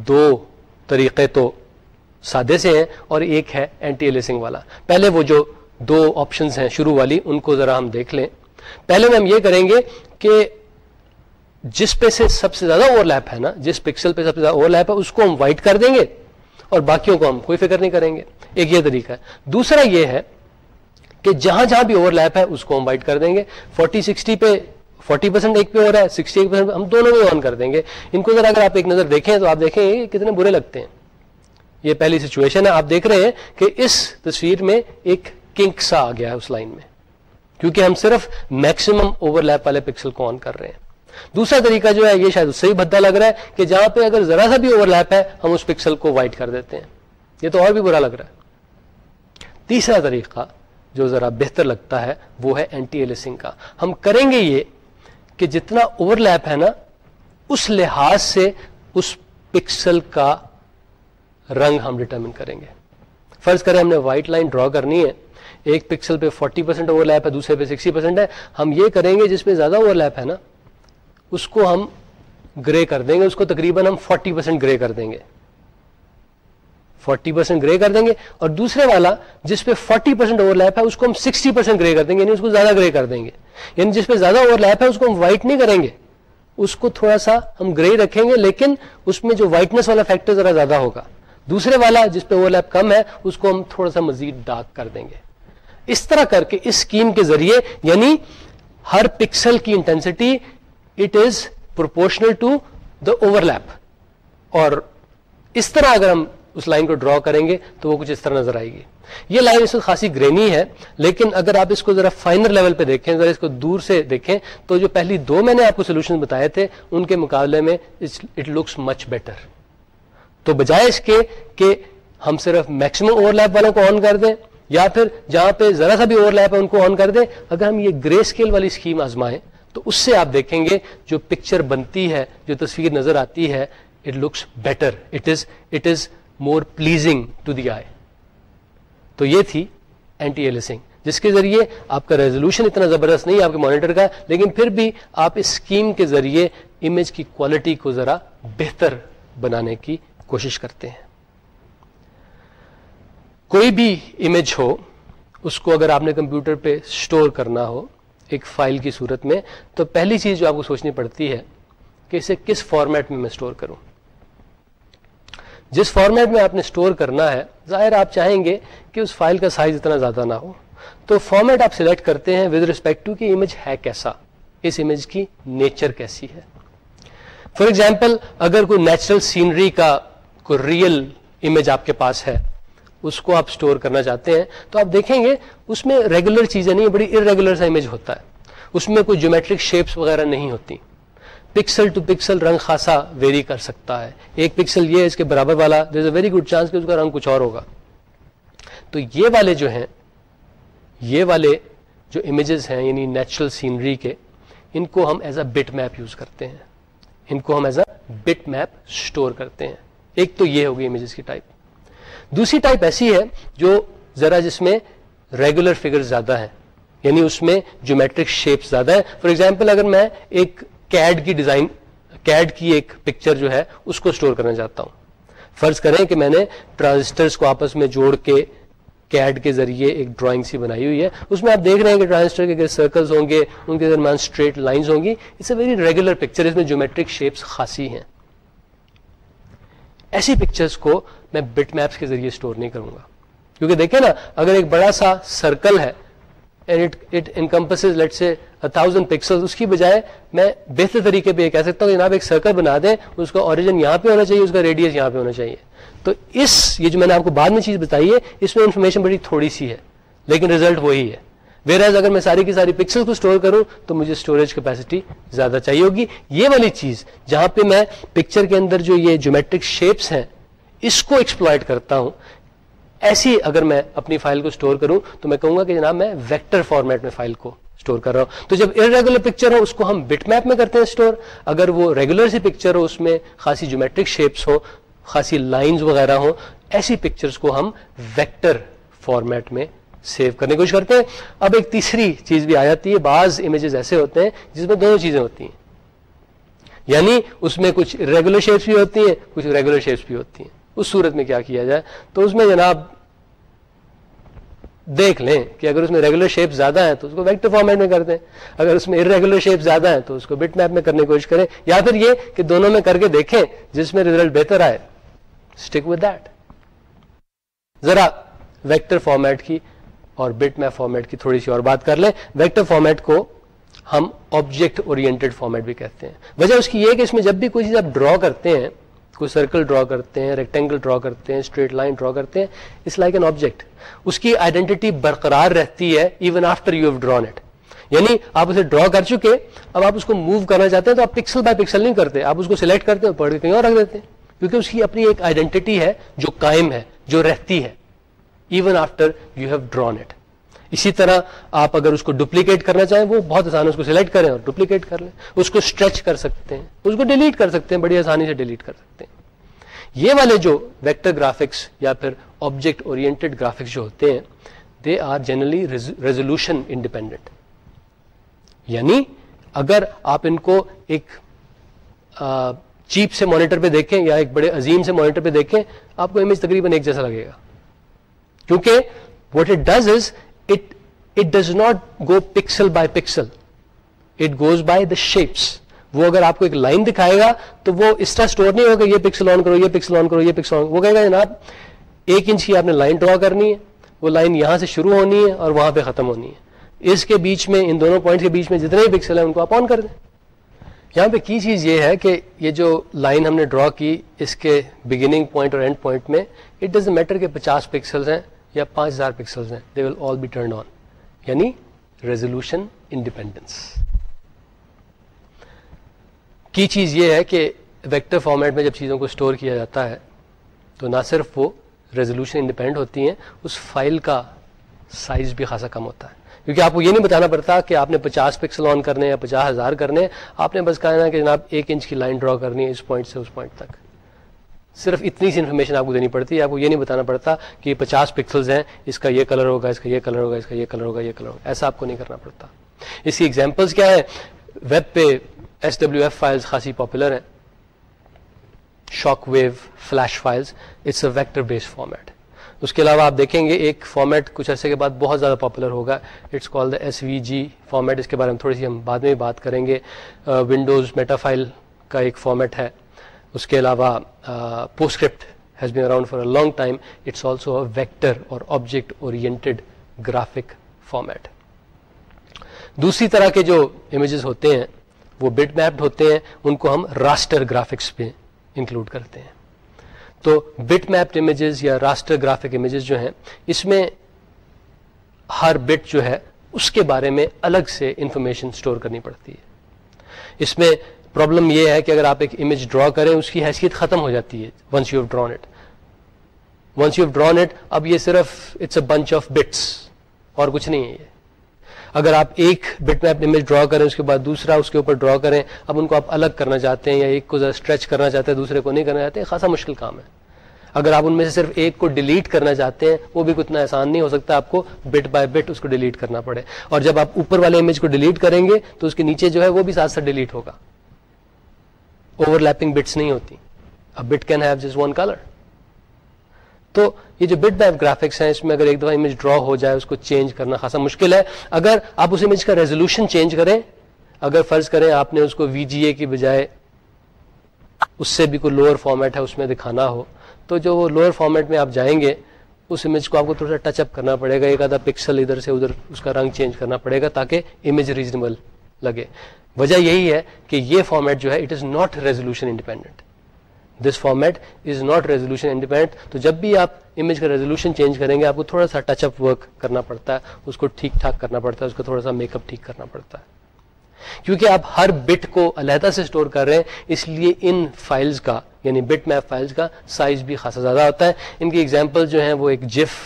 دو طریقے تو سادے سے ہیں اور ایک ہے اینٹی ایلیسنگ والا۔ پہلے وہ جو دو آپشنز ہیں شروع والی، ان کو ذرا ہم دیکھ لیں۔ پہلے میں ہم یہ کریں گے کہ جس پہ سے سب سے زیادہ اوور لیپ ہے نا، جس پکسل پہ سب سے زیادہ اوور لیپ ہے، اس کو ہم وائٹ کر دیں گے اور باقیوں کو ہم کوئی فکر نہیں کریں گے۔ ایک یہ طریقہ ہے۔ دوسرا یہ ہے کہ جہاں جہاں بھی اوور لیپ ہے، اس کو ہم وائٹ کر دیں گے۔ فورٹی سکسٹی پہ فورٹی پرسینٹ ایک پہ ہو رہا ہے سکسٹی ایک پرسینٹ ہم دونوں میں آن کر دیں گے۔ ان کو ذرا اگر آپ ایک نظر دیکھیں تو آپ دیکھیں یہ کتنے برے لگتے ہیں۔ یہ پہلی سچویشن ہے۔ آپ دیکھ رہے ہیں کہ اس تصویر میں ایک کنک سا آ گیا ہے اس لائن میں۔ کیونکہ ہم صرف میکسیمم اوور لیپ والے پکسل کو آن کر رہے ہیں۔ دوسرا طریقہ جو ہے، یہ شاید صحیح بھدا لگ رہا ہے کہ جہاں پہ اگر ذرا سا بھی اوور لیپ ہے، ہم اس پکسل کو وائٹ کر دیتے ہیں۔ یہ تو اور بھی برا لگ رہا ہے۔ تیسرا طریقہ جو ذرا بہتر لگتا ہے، وہ ہے اینٹی ایلسنگ کا۔ ہم کریں گے یہ کہ جتنا اوور لیپ ہے نا، اس لحاظ سے اس پکسل کا رنگ ہم ڈٹرمن کریں گے۔ فرض کریں ہم نے وائٹ لائن ڈرا کرنی ہے۔ ایک پکسل پہ فورٹی پرسینٹ اوور لیپ ہے، دوسرے پہ سکسٹی پرسینٹ ہے۔ ہم یہ کریں گے جس پہ زیادہ اوور لیپ ہے نا اس کو ہم گرے کر دیں گے، اس کو تقریباً ہم فورٹی پرسینٹ گرے کر دیں گے۔ فورٹی پرسینٹ گرے کر دیں گے اور دوسرے والا جس پہ فورٹی پرسینٹ اوور لیپ ہے، اس کو ہم سکسٹی پرسینٹ گرے کر دیں گے یعنی اس کو زیادہ گرے کر دیں گے۔ یعنی جس پہ زیادہ اوور لیپ ہے، اس کو ہم وائٹ نہیں کریں گے۔ اس کو تھوڑا سا ہم گرے رکھیں گے، لیکن اس میں جو وائٹنس والا فیکٹر ذرا زیادہ ہوگا۔ دوسرے والا جس پہ اوور لیپ کم ہے، اس کو ہم تھوڑا سا مزید ڈارک کر دیں گے۔ اس طرح کر کے اس اسکیم کے ذریعے یعنی ہر پکسل کی intensity it is proportional to the overlap اور اس طرح اگر ہم اس لائن کو ڈرا کریں گے تو وہ کچھ اس طرح نظر آئے گی۔ یہ لائن اس وقت خاصی گرینی ہے، لیکن اگر آپ اس کو ذرا فائنر لیول پہ دیکھیں، ذرا اس کو دور سے دیکھیں، تو جو پہلی دو میں نے آپ کو سولوشن بتائے تھے، ان کے مقابلے میں اٹ لکس مچ بیٹر تو بجائے اس کے کہ ہم صرف میکسیمم اوور لیپ والوں کو آن کر دیں، یا پھر جہاں پہ ذرا سا بھی اوور لیپ ہے، ان کو آن کر دیں۔ اگر ہم یہ گرے اسکیل والی اسکیم آزمائیں تو اس سے آپ دیکھیں گے جو پکچر بنتی ہے، جو تصویر نظر آتی ہے it looks better it is it is more pleasing to the eye تو یہ تھی اینٹی ایلسنگ جس کے ذریعے آپ کا ریزولوشن اتنا زبردست نہیں، آپ کے مانیٹر کا، لیکن پھر بھی آپ اس اسکیم کے ذریعے امیج کی کوالٹی کو ذرا بہتر بنانے کی کوشش کرتے ہیں۔ کوئی بھی امیج ہو، اس کو اگر آپ نے کمپیوٹر پہ اسٹور کرنا ہو ایک فائل کی صورت میں، تو پہلی چیز جو آپ کو سوچنی پڑتی ہے کہ اسے کس فارمیٹ میں میں اسٹور کروں۔ جس فارمیٹ میں آپ نے اسٹور کرنا ہے، ظاہر آپ چاہیں گے کہ اس فائل کا سائز اتنا زیادہ نہ ہو۔ تو فارمیٹ آپ سلیکٹ کرتے ہیں ود ریسپیکٹ ٹو کہ امیج ہے کیسا، اس امیج کی نیچر کیسی ہے۔ فار ایگزامپل اگر کوئی نیچرل سینری کا، کوئی ریئل امیج آپ کے پاس ہے اس کو آپ اسٹور کرنا چاہتے ہیں، تو آپ دیکھیں گے، اس میں ریگولر چیزیں نہیں بڑی ارریگولر سا امیج ہوتا ہے۔ اس میں کوئی جیومیٹرک شیپس وغیرہ نہیں ہوتی۔ پکسل ٹو پکسل رنگ خاصا ویری کر سکتا ہے۔ ایک پکسل یہ ہے، اس کے برابر والا there is a very good chance کہ اس کا رنگ کچھ اور ہوگا۔ تو یہ والے جو ہیں، یہ والے جو امیجز ہیں یعنی نیچرل سینری کے، ان کو ہم as a bitmap use کرتے ہیں۔ ان کو ہم as a bitmap store کرتے ہیں۔ ایک تو یہ ہوگی امیجز کی ٹائپ دوسری ٹائپ ایسی ہے جو ذرا جس میں ریگولر فگر زیادہ ہیں یعنی اس میں جومیٹرک شیپ زیادہ ہے فار ایگزامپل اگر میں ایک کیڈ کی ڈیزائن کیڈ کی ایک پکچر جو ہے، اس کو اسٹور کرنا چاہتا ہوں۔ فرض کریں کہ میں نے ٹرانزسٹرز کو آپس میں جوڑ کے کیڈ کے ذریعے ایک ڈرائنگ سی بنائی ہوئی ہے۔ اس میں آپ دیکھ رہے ہیں کہ ٹرانزسٹر کے سرکلز ہوں گے، ان کے درمیان اسٹریٹ لائنز ہوں گی۔ It's a very regular picture اس میں جومیٹرک شیپس خاصی ہیں۔ ایسی پکچرز کو میں بٹ میپس کے ذریعے اسٹور نہیں کروں گا۔ کیونکہ دیکھیں نا، اگر ایک بڑا سا سرکل ہے تھاؤزینڈ پکسل اس کی بجائے میں بہتر طریقے پہ یہ کہہ سکتا ہوں جناب ایک سرکل بنا دیں، اس کا اوریجن یہاں پہ ہونا چاہیے، اس کا ریڈیس یہاں پہ ہونا چاہیے۔ تو اس، یہ جو میں نے آپ کو بعد میں چیز بتائی ہے، اس میں انفارمیشن بڑی تھوڑی سی ہے، لیکن ریزلٹ وہی ہے۔ ویر ایز اگر میں ساری کی ساری پکسل کو اسٹور کروں، تو مجھے اسٹوریج کیپیسٹی زیادہ چاہیے ہوگی۔ یہ والی چیز جہاں پہ میں پکچر کے اندر جو یہ جومیٹرک شیپس ہیں، اس کو ایکسپلائٹ کرتا ہوں۔ ایسی اگر میں اپنی فائل کو اسٹور کروں، تو میں کہوں گا کہ جناب میں ویکٹر فارمیٹ میں فائل کو اسٹور کر رہا ہوں۔ تو جب ارریگولر پکچر ہو، اس کو ہم بٹ میپ میں کرتے ہیں اسٹور اگر وہ ریگولر سی پکچر ہو، اس میں خاصی جومیٹرک شیپس ہو خاصی لائنز وغیرہ ہوں، ایسی پکچرز کو ہم ویکٹر فارمیٹ میں سیو کرنے کی کوشش کرتے ہیں۔ اب ایک تیسری چیز بھی آ جاتی ہے، بعض امیجز ایسے ہوتے ہیں جس میں دونوں چیزیں ہوتی ہیں۔ یعنی اس میں کچھ ریگولر شیپس بھی ہوتی ہیں، کچھ ریگولر شیپس بھی ہوتی ہیں۔ اس صورت میں کیا کیا جائے؟ تو اس میں جناب دیکھ لیں کہ اگر اس میں ریگولر شیپ زیادہ ہیں تو اس کو ویکٹر فارمیٹ میں کر دیں۔ اگر اس میں ارریگولر شیپ زیادہ ہیں تو اس کو بٹ میپ میں کرنے کی کوشش کریں۔ یا پھر یہ کہ دونوں میں کر کے دیکھیں، جس میں ریزلٹ بہتر آئے۔ اسٹک ود دیٹ ذرا ویکٹر فارمیٹ کی اور بٹ میپ فارمیٹ کی تھوڑی سی اور بات کر لیں۔ ویکٹر فارمیٹ کو ہم آبجیکٹ اورینٹیڈ فارمیٹ بھی کہتے ہیں۔ وجہ اس کی یہ کہ اس میں جب بھی کوئی چیز آپ ڈرا کرتے ہیں، کوئی سرکل ڈرا کرتے ہیں ریکٹینگل ڈرا کرتے ہیں اسٹریٹ لائن ڈرا کرتے ہیں اٹس لائک این آبجیکٹ اس کی آئیڈینٹی برقرار رہتی ہے even after you have drawn it یعنی آپ اسے ڈرا کر چکے، اب آپ اس کو موو کرنا چاہتے ہیں تو آپ پکسل بائی پکسل نہیں کرتے، آپ اس کو سلیکٹ کرتے ہیں پڑھ کے کہیں اور رکھ دیتے ہیں۔ کیونکہ اس کی اپنی ایک آئیڈینٹی ہے جو قائم ہے، جو رہتی ہے۔ Even after you have drawn it اسی طرح آپ اگر اس کو ڈپلیکیٹ کرنا چاہیں، وہ بہت آسان ہے، اس کو سلیکٹ کریں اور ڈپلیکیٹ کر لیں۔ اس کو اسٹریچ کر سکتے ہیں، اس کو ڈیلیٹ کر سکتے ہیں، بڑی آسانی سے ڈیلیٹ کر سکتے ہیں۔ یہ والے جو ویکٹر گرافکس یا پھر آبجیکٹ اورینٹیڈ گرافکس جو ہوتے ہیں they are generally resolution independent یعنی اگر آپ ان کو ایک چیپ سے مانیٹر پہ دیکھیں یا ایک بڑے عظیم سے مانیٹر پہ دیکھیں، آپ کو امیج تقریباً ایک جیسا لگے گا۔ کیونکہ what it does is it it does not go pixel by pixel it goes by the shapes وہ اگر آپ کو ایک لائن دکھائے گا تو وہ اس طرح اسٹور نہیں ہوگا یہ پکسل آن کرو، یہ پکسل آن کرو، یہ پکسل آن وہ کہے گا جناب، ایک انچ کی آپ نے لائن ڈرا کرنی ہے، وہ لائن یہاں سے شروع ہونی ہے اور وہاں پہ ختم ہونی ہے۔ اس کے بیچ میں، ان دونوں پوائنٹ کے بیچ میں جتنے بھی پکسل ہیں، ان کو آپ آن کر دیں۔ یہاں پہ کی چیز یہ ہے کہ یہ جو لائن ہم نے ڈرا کی اس کے بگننگ پوائنٹ اور اینڈ پوائنٹ میں اٹ ڈز میٹر کہ پچاس پکسلز ہیں۔ یا پانچ ہزار پکسلز ہیں دے ول آل بی ٹرن آن یعنی ریزولوشن انڈیپینڈنس کی چیز یہ ہے کہ ویکٹر فارمیٹ میں جب چیزوں کو اسٹور کیا جاتا ہے، تو نہ صرف وہ ریزولوشن انڈیپینڈ ہوتی ہیں، اس فائل کا سائز بھی خاصا کم ہوتا ہے۔ کیونکہ آپ کو یہ نہیں بتانا پڑتا کہ آپ نے پچاس پکسل آن کرنے یا پچاس ہزار کرنے، آپ نے بس کہنا کہ جناب ایک انچ کی لائن ڈرا کرنی ہے اس پوائنٹ سے اس پوائنٹ تک۔ صرف اتنی سی انفارمیشن آپ کو دینی پڑتی ہے، آپ کو یہ نہیں بتانا پڑتا کہ یہ پچاس پکسلز ہیں، اس کا یہ کلر ہوگا، اس کا یہ کلر ہوگا، اس کا یہ کلر ہوگا، یہ کلر ہوگا، ایسا آپ کو نہیں کرنا پڑتا۔ اس کی ایگزامپلس کیا ہے ویب پہ ایس ڈبلیو ایف فائلز خاصی پاپولر ہیں۔ Shockwave flash files it's a vector base format اس کے علاوہ آپ دیکھیں گے ایک فارمیٹ کچھ عرصے کے بعد بہت زیادہ پاپولر ہوگا۔ It's call the S V G format اس کے بارے میں تھوڑی سی ہم بعد میں بات کریں گے۔ ونڈوز میٹا فائل کا ایک فارمیٹ ہے۔ اس کے علاوہ PostScript has been around for a long time it's also a vector اور آبجیکٹ اورینٹیڈ گرافک فارمیٹ دوسری طرح کے جو امیجز ہوتے ہیں، وہ بٹ میپڈ ہوتے ہیں، ان کو ہم راسٹر گرافکس پہ انکلوڈ کرتے ہیں۔ تو بٹ میپڈ امیجز یا راسٹر گرافک امیجز جو ہیں، اس میں ہر بٹ جو ہے، اس کے بارے میں الگ سے انفارمیشن اسٹور کرنی پڑتی ہے۔ اس میں پرابلم یہ ہے کہ اگر آپ ایک امیج ڈرا کریں، اس کی حیثیت ختم ہو جاتی ہے once you have drawn it once you have drawn it اب یہ صرف it's a bunch of bits اور کچھ نہیں ہے یہ۔ اگر آپ ایک بٹ میپ امیج ڈرا کریں، اس کے بعد دوسرا اس کے اوپر ڈرا کریں، اب ان کو آپ الگ کرنا چاہتے ہیں یا ایک کو ذرا اسٹریچ کرنا چاہتے ہیں، دوسرے کو نہیں کرنا چاہتے ہیں خاصا مشکل کام ہے۔ اگر آپ ان میں سے صرف ایک کو ڈیلیٹ کرنا چاہتے ہیں، وہ بھی اتنا آسان نہیں ہو سکتا، آپ کو بٹ بائی بٹ اس کو ڈیلیٹ کرنا پڑے۔ اور جب آپ اوپر والے امیج کو ڈیلیٹ کریں گے، تو اس کے نیچے جو ہے وہ بھی ساتھ ساتھ ڈیلیٹ ہوگا۔ اوور لیپنگ بٹس نہیں ہوتی۔ اب bit can have just one colour تو یہ جو بٹ بیپ گرافکس ہیں، اس میں اگر ایک دفعہ امیج ڈرا ہو جائے، اس کو چینج کرنا خاصا مشکل ہے۔ اگر آپ اس امیج کا ریزولوشن چینج کریں، اگر فرض کریں آپ نے اس کو وی جی اے کی بجائے اس سے بھی کوئی لوور فارمیٹ ہے، اس میں دکھانا ہو، تو جو وہ لوور فارمیٹ میں آپ جائیں گے، اس امیج کو آپ کو تھوڑا سا ٹچ اپ کرنا پڑے گا۔ ایک آدھا پکسل ادھر سے ادھر اس کا رنگ چینج کرنا پڑے گا تاکہ امیج ریزنیبل لگے۔ وجہ یہی ہے کہ یہ فارمیٹ جو ہے it is not resolution independent this format is not resolution independent تو جب بھی آپ امیج کا ریزولوشن چینج کریں گے، آپ کو تھوڑا سا ٹچ اپ ورک کرنا پڑتا ہے، اس کو ٹھیک ٹھاک کرنا پڑتا ہے، اس کو تھوڑا سا میک اپ ٹھیک کرنا پڑتا ہے. کیونکہ آپ ہر بٹ کو علیحدہ سے اسٹور کر رہے ہیں، اس لیے ان فائلز کا یعنی بٹ میپ فائلز کا سائز بھی خاصا زیادہ ہوتا ہے. ان کی ایگزامپل جو ہیں، وہ ایک جف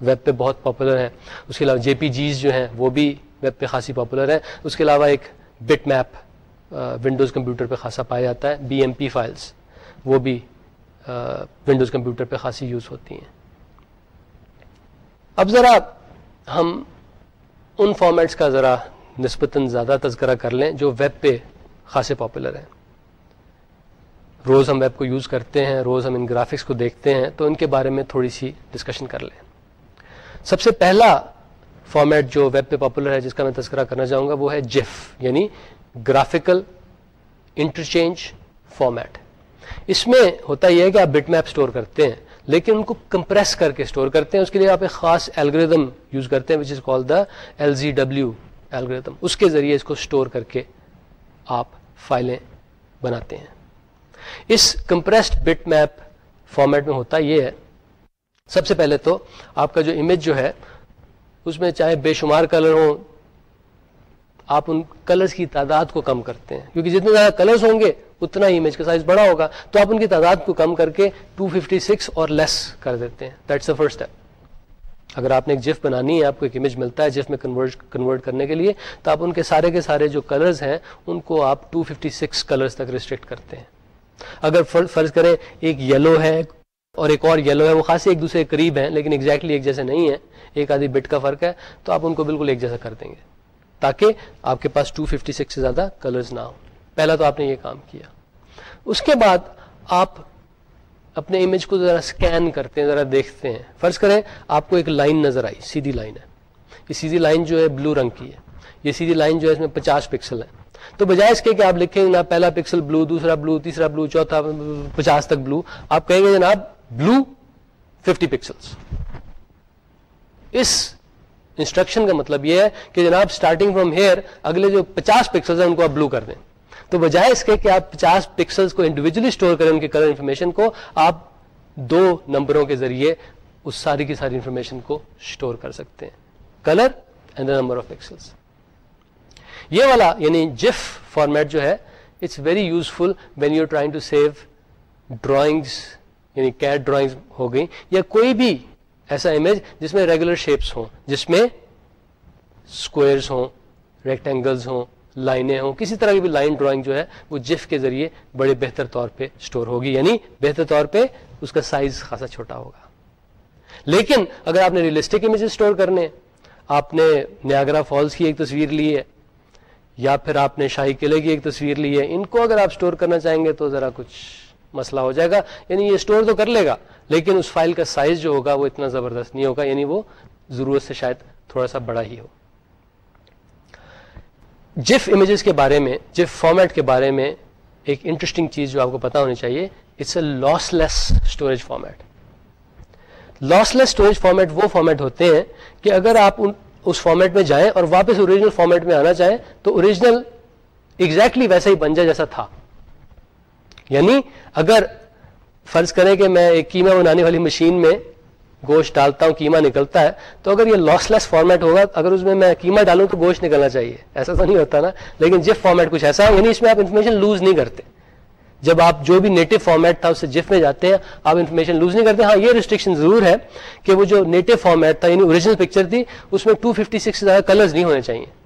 ویب پہ بہت پاپولر ہیں اس کے علاوہ جے پی جیز جو ہیں، وہ بھی ویب پہ خاصی پاپولر ہیں. اس کے علاوہ ایک بٹ میپ ونڈوز کمپیوٹر پہ خاصا پایا جاتا ہے۔ بی ایم پی فائلس وہ بھی ونڈوز کمپیوٹر پہ خاصی یوز ہوتی ہیں۔ اب ذرا ہم ان فارمیٹس کا ذرا نسبتاً زیادہ تذکرہ کر لیں جو ویب پہ خاصے پاپولر ہیں۔ روز ہم ویب کو یوز کرتے ہیں، روز ہم ان گرافکس کو دیکھتے ہیں، تو ان کے بارے میں تھوڑی سی ڈسکشن کر لیں۔ سب سے پہلا فارمیٹ جو ویب پہ پاپولر ہے جس کا میں تذکرہ کرنا چاہوں گا، وہ ہے جیف یعنی گرافیکل انٹرچینج فارمیٹ اس میں ہوتا یہ ہے کہ آپ بٹ میپ اسٹور کرتے ہیں، لیکن ان کو کمپریس کر کے اسٹور کرتے ہیں، اس کے لیے آپ ایک خاص الگریدم یوز کرتے ہیں which is call the L Z W algorithm اس کے ذریعے اس کو اسٹور کر کے آپ فائلیں بناتے ہیں۔ اس کمپریسڈ بٹ میپ فارمیٹ میں ہوتا یہ ہے۔ سب سے پہلے تو آپ کا جو امیج جو ہے اس میں چاہے بے شمار کلر ہوں، آپ ان کلرز کی تعداد کو کم کرتے ہیں۔ کیونکہ جتنے زیادہ کلرز ہوں گے، اتنا ہی امیج کا سائز بڑا ہوگا۔ تو آپ ان کی تعداد کو کم کر کے 256 اور لیس کر دیتے ہیں۔ دیٹس فرسٹ اسٹیپ اگر آپ نے ایک جف بنانی ہے، آپ کو ایک امیج ملتا ہے جف میں کنورٹ کنورٹ کرنے کے لیے، تو آپ ان کے سارے کے سارے جو کلرز ہیں، ان کو آپ 256 کلرز تک ریسٹرکٹ کرتے ہیں۔ اگر فرض کریں ایک یلو ہے اور ایک اور یلو ہے، وہ خاصی ایک دوسرے کے قریب ہیں، لیکن ایگزیکٹلی ایک جیسے نہیں ہے۔ ایک آدھی بٹ کا فرق ہے، تو آپ ان کو بالکل ایک جیسا کر دیں گے، تاکہ آپ کے پاس 256 سے زیادہ کلرز نہ ہو پہلا تو آپ نے یہ کام کیا۔ اس کے بعد آپ اپنے امیج کو ذرا اسکین کرتے ہیں، ذرا دیکھتے ہیں۔ فرض کریں آپ کو ایک لائن نظر آئی، سیدھی لائن ہے۔ یہ سیدھی لائن جو ہے بلو رنگ کی ہے۔ یہ سیدھی لائن جو ہے اس میں پچاس پکسل ہے۔ تو بجائے اس کے کہ آپ لکھیں گے جناب پہلا پکسل بلو دوسرا بلو تیسرا بلو چوتھا پچاس تک بلو آپ کہیں گے جناب بلو ففٹی پکسلس اس انسٹرکشن کا مطلب یہ ہے کہ جناب اسٹارٹنگ فرام ہیئر اگلے جو پچاس پکسل ہیں ان کو آپ بلو کر دیں۔ تو بجائے اس کے کہ آپ پچاس پکسلس کو انڈیویجلی اسٹور کریں ان کے کلر انفارمیشن کو، آپ دو نمبروں کے ذریعے اس ساری کی ساری انفارمیشن کو اسٹور کر سکتے ہیں۔ Colour and the number of pixels یہ والا یعنی جف فارمیٹ جو ہے it's very useful when you trying to save drawings یعنی کیٹ ڈرائنگس ہو گئی یا کوئی بھی ایسا امیج جس میں ریگولر شیپس ہوں، جس میں اسکوئرس ہوں ریکٹینگلز ہوں، لائنیں ہوں، کسی طرح کی بھی لائن ڈرائنگ جو ہے وہ جف کے ذریعے بڑے بہتر طور پہ اسٹور ہوگی یعنی بہتر طور پہ اس کا سائز خاصا چھوٹا ہوگا۔ لیکن اگر آپ نے ریئلسٹک امیج اسٹور کرنے، آپ نے نیاگرا فالس کی ایک تصویر لی ہے، یا پھر آپ نے شاہی قلعے کی ایک تصویر لی ہے، ان کو اگر آپ اسٹور کرنا چاہیں گے تو ذرا کچھ مسئلہ ہو جائے گا۔ یعنی یہ اسٹور تو کر لے گا، لیکن اس فائل کا سائز جو ہوگا وہ اتنا زبردست نہیں ہوگا یعنی وہ ضرورت سے شاید تھوڑا سا بڑا ہی ہو۔ جف امیجز کے بارے میں جف فارمیٹ کے بارے میں ایک انٹرسٹنگ چیز جو آپ کو پتا ہونی چاہیے it's a lossless storage format lossless storage format وہ فارمیٹ ہوتے ہیں کہ اگر آپ اس فارمیٹ میں جائیں اور واپس اوریجنل فارمیٹ میں آنا چاہیں، تو اوریجنل ایگزیکٹلی ویسا ہی بن جائے جیسا تھا۔ یعنی اگر فرض کریں کہ میں ایک کیما بنانے والی مشین میں گوشت ڈالتا ہوں کیما نکلتا ہے، تو اگر یہ لاس لیس فارمیٹ ہوگا، اگر اس میں میں کیما ڈالوں تو گوشت نکلنا چاہیے۔ ایسا تو نہیں ہوتا نا۔ لیکن جف فارمیٹ کچھ ایسا ہے یعنی اس میں آپ انفارمیشن لوز نہیں کرتے۔ جب آپ جو بھی نیٹو فارمیٹ تھا، اس سے جف میں جاتے ہیں، آپ انفارمیشن لوز نہیں کرتے۔ ہاں یہ ریسٹرکشن ضرور ہے کہ وہ جو نیٹو فارمیٹ تھا یعنی اوریجنل پکچر تھی، اس میں 256 سے زیادہ کلرز نہیں ہونے چاہیے۔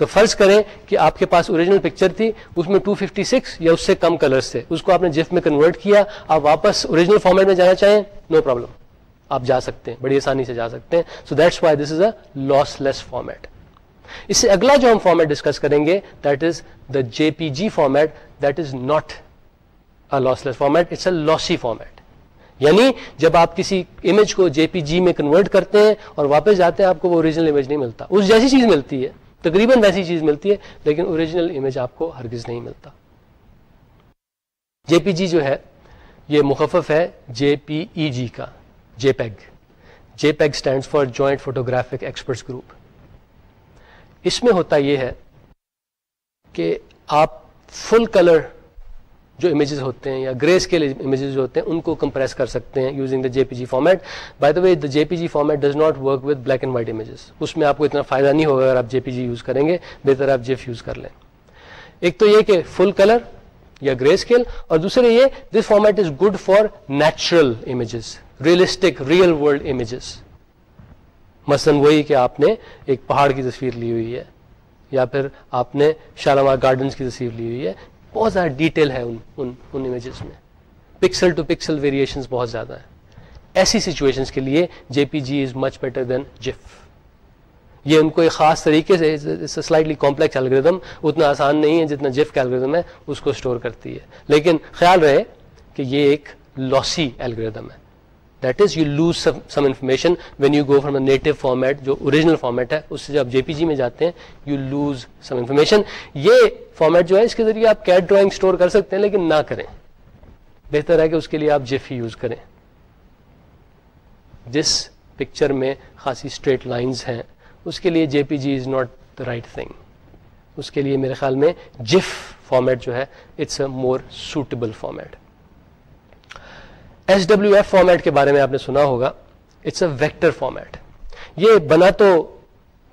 تو فرض کریں کہ آپ کے پاس اوریجنل پکچر تھی، اس میں 256 یا اس سے کم کلرز تھے۔ اس کو آپ نے جف میں کنورٹ کیا، آپ واپس اوریجنل فارمیٹ میں جانا چاہیں نو پرابلم آپ جا سکتے ہیں، بڑی آسانی سے جا سکتے ہیں۔ So that's why this is a lossless format اس سے اگلا جو ہم فارمیٹ ڈسکس کریں گے that is the J P G format that is not lossless format it's a lossy format یعنی جب آپ کسی امیج کو جے پی جی میں کنورٹ کرتے ہیں اور واپس جاتے ہیں، آپ کو وہ اوریجنل امیج نہیں ملتا۔ اس جیسی چیز ملتی ہے۔ تقریباً ویسی چیز ملتی ہے، لیکن اوریجنل امیج آپ کو ہرگز نہیں ملتا۔ جے پی جی جو ہے، یہ مخفف ہے جے پی ای جی کا JPEG JPEG stand for joint photographic experts group اس میں ہوتا یہ ہے کہ آپ فل کلر جو امیجز ہوتے ہیں یا گریس کے امیجز جو ہوتے ہیں، ان کو کمپریس کر سکتے ہیں using the J P G format by the way the J P G format does not work with black and white images اس میں آپ کو اتنا فائدہ نہیں ہوگا اگر آپ جے پی جی یوز کریں گے. بہتر آپ جیف یوز کر لیں. ایک تو یہ کہ فل کلر یا گرے اسکیل اور دوسرے یہ this format is good for natural images realistic real world images مثلاً وہی کہ آپ نے ایک پہاڑ کی تصویر لی ہوئی ہے یا پھر آپ نے شالامار گارڈنس کی تصویر لی ہوئی ہے. بہت زیادہ ڈیٹیل ہے ان ان, ان امیجز میں۔ پکسل ٹو پکسل ویریشنز بہت زیادہ ہیں۔ ایسی سچویشنز کے لیے جے پی جی از مچ بیٹر دین جف یہ ان کو ایک خاص طریقے سے سلائٹلی کمپلیکس الگریدم اتنا آسان نہیں ہے جتنا جف کا الگریدم ہے اس کو اسٹور کرتی ہے۔ لیکن خیال رہے کہ یہ ایک لاسی الگریدم ہے۔ That is you lose some information when you go from a native format جو اوریجنل فارمیٹ ہے اس سے جب جے پی جی میں جاتے ہیں یو لوز سم انفارمیشن یہ فارمیٹ جو ہے اس کے ذریعے آپ کیٹ ڈرائنگ اسٹور کر سکتے ہیں لیکن نہ کریں بہتر ہے کہ اس کے لیے آپ جیف ہی یوز کریں جس پکچر میں خاصی اسٹریٹ لائنز ہیں اس کے لیے J P G is not the right thing اس کے لیے میرے خیال میں جف فارمیٹ جو ہے it's a more suitable format S W F format کے بارے میں آپ نے سنا ہوگا. اٹس اے ویکٹر فارمیٹ یہ بنا تو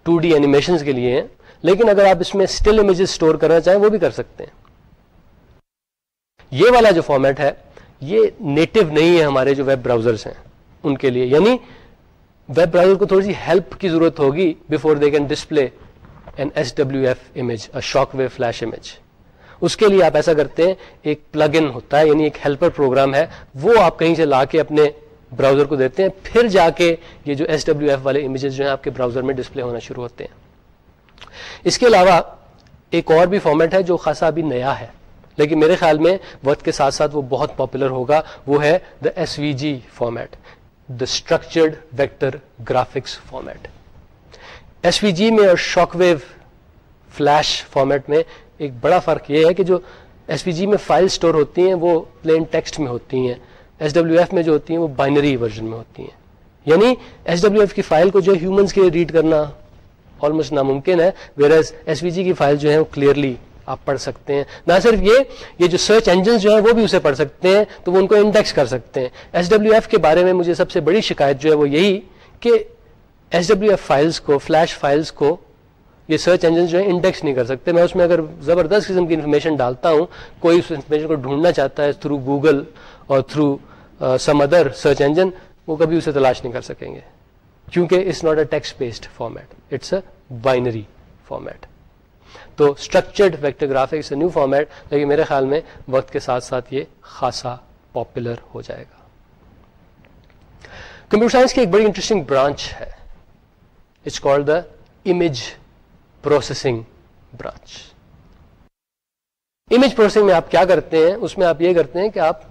ٹو ڈی اینیمیشن کے لیے ہیں، لیکن اگر آپ اس میں اسٹل امیجز اسٹور کرنا چاہیں، وہ بھی کر سکتے ہیں. یہ والا جو فارمیٹ ہے، یہ نیٹو نہیں ہے ہمارے جو ویب براؤزرس ہیں ان کے لیے. یعنی ویب براؤزر کو تھوڑی سی ہیلپ کی ضرورت ہوگی before they can display an S W F image a Shockwave Flash image اس کے لیے آپ ایسا کرتے ہیں، ایک پلگ ان ہوتا ہے یعنی ایک ہیلپر پروگرام ہے، وہ آپ کہیں سے لا کے اپنے براؤزر کو دیتے ہیں، پھر جا کے یہ جو ایس ڈبلو ایف والے امیجز جو ہیں آپ کے براؤزر میں ڈسپلے ہونا شروع ہوتے ہیں۔ اس کے علاوہ ایک اور بھی فارمیٹ ہے جو خاصا ابھی نیا ہے، لیکن میرے خیال میں وقت کے ساتھ ساتھ وہ بہت پاپولر ہوگا، وہ ہے the S V G format the structured vector graphics format S V G میں اور شاک ویو فلیش فارمیٹ میں ایک بڑا فرق یہ ہے کہ جو ایس وی جی میں فائل اسٹور ہوتی ہیں وہ پلین ٹیکسٹ میں ہوتی ہیں، ایس ڈبلو ایف میں جو ہوتی ہیں وہ بائنری ورژن میں ہوتی ہیں۔ یعنی ایس ڈبلو ایف کی فائل کو جو ہے ہیومنس کے ریڈ کرنا آلموسٹ ناممکن ہے whereas S V G کی فائل جو ہے وہ کلیئرلی آپ پڑھ سکتے ہیں۔ نہ صرف یہ یہ جو سرچ انجن جو ہیں وہ بھی اسے پڑھ سکتے ہیں، تو وہ ان کو انڈیکس کر سکتے ہیں۔ ایس ڈبلو ایف کے بارے میں مجھے سب سے بڑی شکایت جو ہے وہ یہی کہ ایس ڈبلو ایف فائلس کو فلیش فائلس کو یہ سرچ انجن جو ہے انڈیکس نہیں کر سکتے۔ میں اس میں اگر زبردست قسم کی انفارمیشن ڈالتا ہوں، کوئی اس انفارمیشن کو ڈھونڈنا چاہتا ہے تھرو گوگل اور through some other search engine وہ کبھی اسے تلاش نہیں کر سکیں گے۔ کیونکہ it's not a text based format it's a binary format تو structured vector graphics new format لیکن میرے خیال میں وقت کے ساتھ ساتھ یہ خاصا پاپولر ہو جائے گا۔ کمپیوٹر سائنس کی ایک بڑی انٹرسٹنگ برانچ ہے۔ It's called the image processing branch image processing میں آپ کیا کرتے ہیں؟ اس میں آپ یہ کرتے ہیں کہ آپ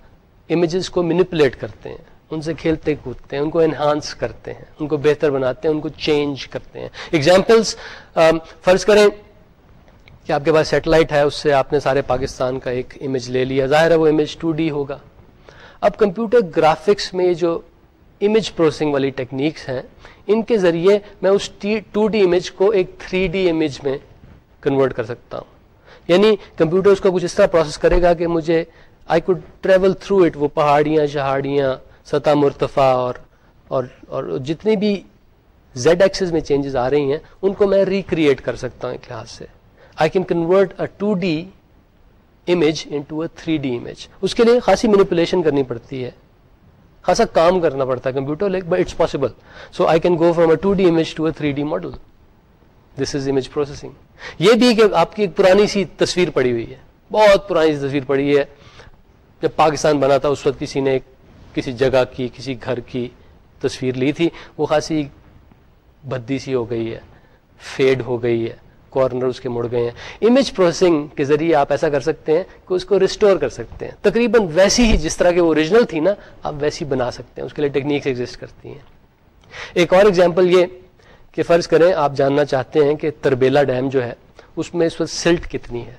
امیجز کو مینیپولیٹ کرتے ہیں، ان سے کھیلتے کودتے ہیں، ان کو انہانس کرتے ہیں، ان کو بہتر بناتے ہیں، ان کو چینج کرتے ہیں۔ ایگزامپلس فرض کریں کہ آپ کے پاس سیٹلائٹ ہے، اس سے آپ نے سارے پاکستان کا ایک امیج لے لیا، ظاہر ہے وہ امیج ٹو ڈی ہوگا۔ اب کمپیوٹر گرافکس میں جو امیج پروسیسنگ والی ٹیکنیکس ہیں۔ ان کے ذریعے میں اس ٹو ڈی امیج کو ایک تھری ڈی امیج میں کنورٹ کر سکتا ہوں۔ یعنی کمپیوٹر اس کو کچھ اس طرح پروسیس کرے گا کہ مجھے I could travel through it وہ پہاڑیاں شہاڑیاں سطح مرتفع اور اور اور جتنی بھی زیڈ ایکسز میں چینجز آ رہی ہیں، ان کو میں ریکریٹ کر سکتا ہوں ایک لحاظ سے۔ I can convert a two D image into a three D image اس کے لیے خاصی مینیپولیشن کرنی پڑتی ہے۔ خاصا کام کرنا پڑتا ہے، computer like but it's possible so I can go from a two D image to a three D model this is image processing یہ بھی کہ آپ کی ایک پرانی سی تصویر پڑی ہوئی ہے۔ بہت پرانی سی تصویر پڑی ہے۔ جب پاکستان بنا تھا، اس وقت کسی نے کسی جگہ کی، کسی گھر کی تصویر لی تھی۔ وہ خاصی بدی سی ہو گئی ہے فیڈ ہو گئی ہے۔ کارنر اس کے مڑ گئے ہیں۔ امیج پروسیسنگ کے ذریعے آپ ایسا کر سکتے ہیں کہ اس کو ریسٹور کر سکتے ہیں۔ تقریباً ویسی ہی جس طرح کے وہ اوریجنل تھی نا، آپ ویسی بنا سکتے ہیں۔ اس کے لیے ٹیکنیکس ایگزٹ کرتی ہیں۔ ایک اور ایگزامپل یہ کہ فرض کریں، آپ جاننا چاہتے ہیں کہ تربیلا ڈیم جو ہے، اس میں اس وقت سلٹ کتنی ہے۔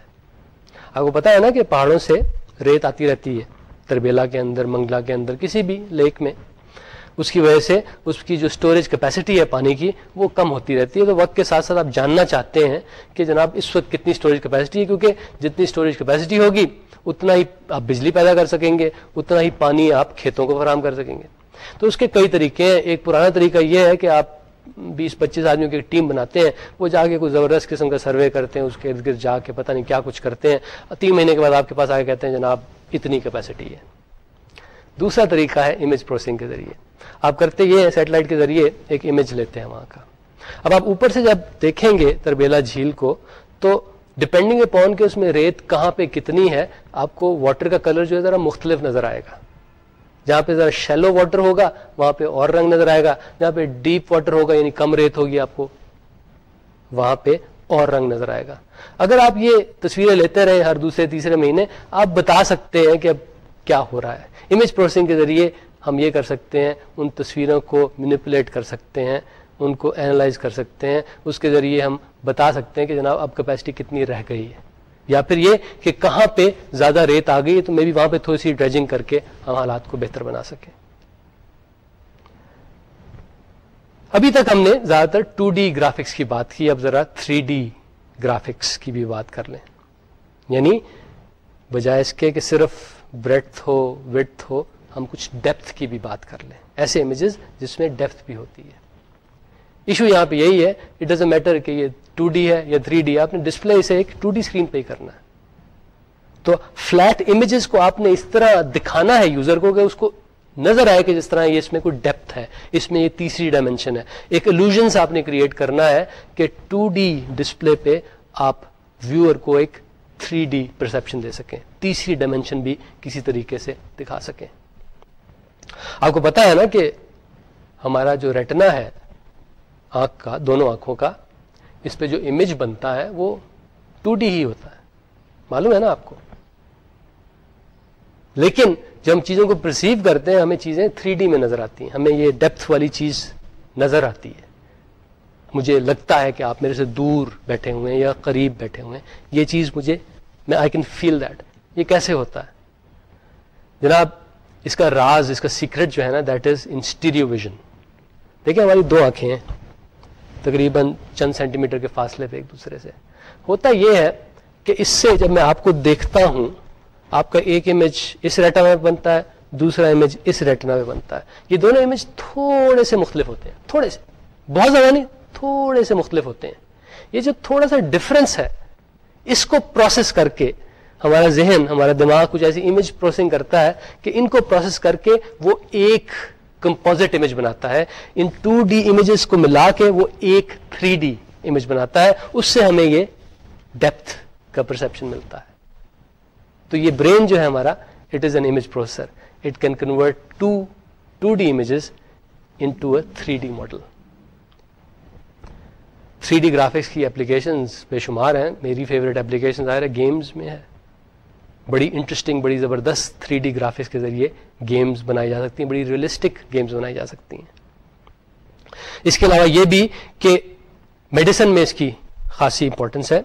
آپ کو پتا ہے نا کہ پہاڑوں سے ریت آتی رہتی ہے۔ تربیلا کے اندر، منگلا کے اندر، کسی بھی لیک میں۔ اس کی وجہ سے اس کی جو اسٹوریج کیپیسٹی ہے پانی کی وہ کم ہوتی رہتی ہے۔ تو وقت کے ساتھ ساتھ آپ جاننا چاہتے ہیں کہ جناب اس وقت کتنی اسٹوریج کیپیسٹی ہے، کیونکہ جتنی اسٹوریج کیپیسٹی ہوگی، اتنا ہی آپ بجلی پیدا کر سکیں گے، اتنا ہی پانی آپ کھیتوں کو فراہم کر سکیں گے۔ تو اس کے کئی طریقے ہیں۔ ایک پرانا طریقہ یہ ہے کہ آپ بیس پچیس آدمیوں کی ایک ٹیم بناتے ہیں، وہ جا کے کوئی زبردست قسم کا سروے کرتے ہیں، اس کے ارد گرد جا کے پتہ نہیں کیا کچھ کرتے ہیں۔ تین مہینے کے بعد آپ کے پاس آ کے کہتے ہیں، جناب اتنی کیپیسٹی ہے۔ دوسرا طریقہ ہے امیج پروسیسنگ کے ذریعے۔ آپ کرتے یہ سیٹلائٹ کے ذریعے ایک امیج لیتے ہیں وہاں کا۔ اب آپ اوپر سے جب دیکھیں گے تربیلا جھیل کو، تو ڈپینڈنگ اپون کہ اس میں ریت کہاں پہ کتنی ہے، آپ کو واٹر کا کلر جو ہے ذرا مختلف نظر آئے گا۔ جہاں پہ ذرا شیلو واٹر ہوگا، وہاں پہ اور رنگ نظر آئے گا۔ جہاں پہ ڈیپ واٹر ہوگا یعنی کم ریت ہوگی آپ کو، وہاں پہ اور رنگ نظر آئے گا۔ اگر آپ یہ تصویریں لیتے رہے ہر دوسرے تیسرے مہینے، آپ بتا سکتے ہیں کہ اب کیا ہو رہا ہے۔ امیج پروسیسنگ کے ذریعے ہم یہ کر سکتے ہیں، ان تصویروں کو مینپولیٹ کر سکتے ہیں، ان کو اینالائز کر سکتے ہیں۔ اس کے ذریعے ہم بتا سکتے ہیں کہ جناب اب کیپیسٹی کتنی رہ گئی ہے۔ یا پھر یہ کہ کہاں پہ زیادہ ریت آ گئی ہے، تو میں بھی وہاں پہ تھوڑی سی ڈریجنگ کر کے ہم حالات کو بہتر بنا سکیں۔ ابھی تک ہم نے زیادہ تر ٹو ڈی گرافکس کی بات کی، اب ذرا تھری ڈی گرافکس کی بھی بات کر لیں۔ یعنی بجائے اس کے کہ صرف بریڈ ہو وتھ ہو ہم کچھ ڈیپتھ کی بھی بات کر لیں۔ ایسے امیجز جس میں ڈیپتھ بھی ہوتی ہے۔ ایشو یہاں پہ یہی ہے اٹ ڈز اے میٹر کہ یہ ٹو ڈی ہے یا تھری ڈی ہے، آپ نے ڈسپلے اسے ایک ٹو ڈی اسکرین پہ ہی کرنا ہے۔ تو فلیٹ امیجز کو آپ نے اس طرح دکھانا ہے یوزر کو کہ اس کو نظر آئے کہ جس طرح یہ اس میں کوئی ڈیپتھ ہے، اس میں یہ تیسری ڈائمینشن ہے۔ ایک الوژنس آپ نے کریٹ کرنا ہے کہ ٹو ڈی ڈسپلے پہ آپ ویور کو ایک تھری ڈی پرسپشن دے سکیں، تیسری ڈائمینشن بھی کسی طریقے سے دکھا سکیں۔ آپ کو پتا ہے نا کہ ہمارا جو ریٹنا ہے، آنکھ کا، دونوں آنکھوں کا، اس پہ جو امیج بنتا ہے، وہ ٹو ڈی ہی ہوتا ہے۔ معلوم ہے نا آپ کو؟ لیکن جب ہم چیزوں کو پرسیو کرتے ہیں، ہمیں چیزیں تھری ڈی میں نظر آتی ہیں۔ ہمیں یہ ڈیپتھ والی چیز نظر آتی ہے۔ مجھے لگتا ہے کہ آپ میرے سے دور بیٹھے ہوئے ہیں یا قریب بیٹھے ہوئے ہیں۔ یہ چیز مجھے، میں آئی کین فیل دیٹ یہ کیسے ہوتا ہے؟ جناب اس کا راز، اس کا سیکرٹ جو ہے نا دیٹ از انسٹیریو ویژن دیکھیں ہماری دو آنکھیں ہیں، تقریباً چند سینٹی میٹر کے فاصلے پہ ایک دوسرے سے۔ ہوتا یہ ہے کہ اس سے جب میں آپ کو دیکھتا ہوں، آپ کا ایک امیج اس ریٹا میں بنتا ہے، دوسرا امیج اس ریٹنا میں بنتا ہے۔ یہ دونوں امیج تھوڑے سے مختلف ہوتے ہیں، تھوڑے سے۔ بہت زیادہ نہیں، تھوڑے سے مختلف ہوتے ہیں۔ یہ جو تھوڑا سا ڈفرنس ہے، اس کو پروسیس کر کے ہمارا ذہن، ہمارا دماغ کچھ ایسی امیج پروسیسنگ کرتا ہے کہ ان کو پروسیس کر کے وہ ایک کمپوزٹ امیج بناتا ہے۔ ان ٹو ڈی امیجز کو ملا کے وہ ایک تھری ڈی امیج بناتا ہے۔ اس سے ہمیں یہ ڈیپتھ کا پرسپشن ملتا ہے۔ تو یہ برین جو ہے ہمارا it is an image processor it can convert two two D images into a three D model three D graphics کی اپلیکیشن بے شمار ہیں۔ میری فیوریٹ اپلیکیشن ظاہر ہے گیمز میں ہے۔ بڑی انٹرسٹنگ بڑی زبردست تھری ڈی گرافکس کے ذریعے گیمز بنائی جا سکتی ہیں، بڑی ریئلسٹک گیمز بنائی جا سکتی ہیں۔ اس کے علاوہ یہ بھی کہ میڈیسن میں اس کی خاصی امپورٹنس ہے۔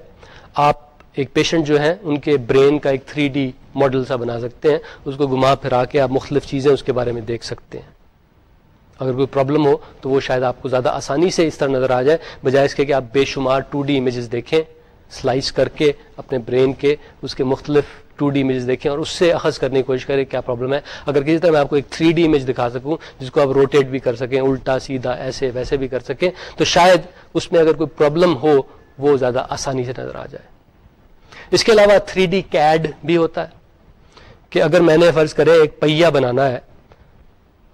آپ ایک پیشنٹ جو ہیں، ان کے برین کا ایک تھری ڈی ماڈل سا بنا سکتے ہیں۔ اس کو گھما پھرا کے آپ مختلف چیزیں اس کے بارے میں دیکھ سکتے ہیں۔ اگر کوئی پرابلم ہو تو وہ شاید آپ کو زیادہ آسانی سے اس طرح نظر آ جائے۔ بجائے اس کے کہ آپ بے شمار ٹو ڈی امیجز دیکھیں سلائس کر کے اپنے برین کے، اس کے مختلف ٹو ڈی امیجز دیکھیں اور اس سے اخذ کرنے کی کوشش کریں کیا پرابلم ہے۔ اگر کسی طرح میں آپ کو ایک تھری ڈی امیج دکھا سکوں، جس کو آپ روٹیٹ بھی کر سکیں، الٹا، سیدھا، ایسے، ویسے بھی کر سکیں، تو شاید اس میں اگر کوئی پرابلم ہو، وہ زیادہ آسانی سے نظر آ جائے۔ اس کے علاوہ تھری ڈی کیڈ بھی ہوتا ہے کہ اگر میں نے فرض کرے ایک پہیا بنانا ہے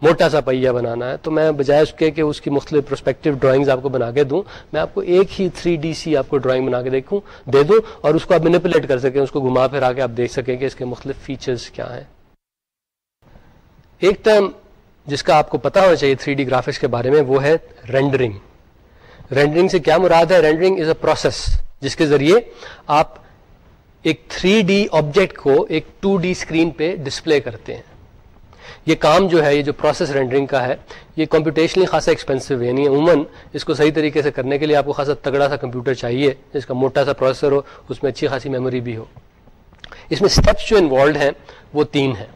موٹا سا پہیا بنانا ہے، تو میں بجائے اس کے کہ اس کی مختلف پروسپیکٹو ڈرائنگز آپ کو بنا کے دوں، میں آپ کو ایک ہی تھری ڈی سی آپ کو ڈرائنگ بنا کے دیکھوں، دے دوں اور اس کو آپ مینیپولیٹ کر سکیں، اس کو گھما پھر آ کے آپ دیکھ سکیں کہ اس کے مختلف فیچرز کیا ہیں۔ ایک ٹرم جس کا آپ کو پتا ہونا چاہیے تھری ڈی گرافکس کے بارے میں، وہ ہے رینڈرنگ رینڈرنگ سے کیا مراد ہے؟ رینڈرنگ از اے پروسیس جس کے ذریعے آپ ایک تھری ڈی آبجیکٹ کو ایک ٹو ڈی اسکرین پہ ڈسپلے کرتے ہیں۔ یہ کام جو ہے، یہ جو پروسیس رینڈرنگ کا ہے، یہ کمپیوٹیشنلی خاصا ایکسپینسو ہے یعنی عموماً اس کو صحیح طریقے سے کرنے کے لیے آپ کو خاصا تگڑا سا کمپیوٹر چاہیے، جس کا موٹا سا پروسیسر ہو، اس میں اچھی خاصی میموری بھی ہو۔ اس میں اسٹیپس جو انوالوڈ ہیں، وہ تین ہیں۔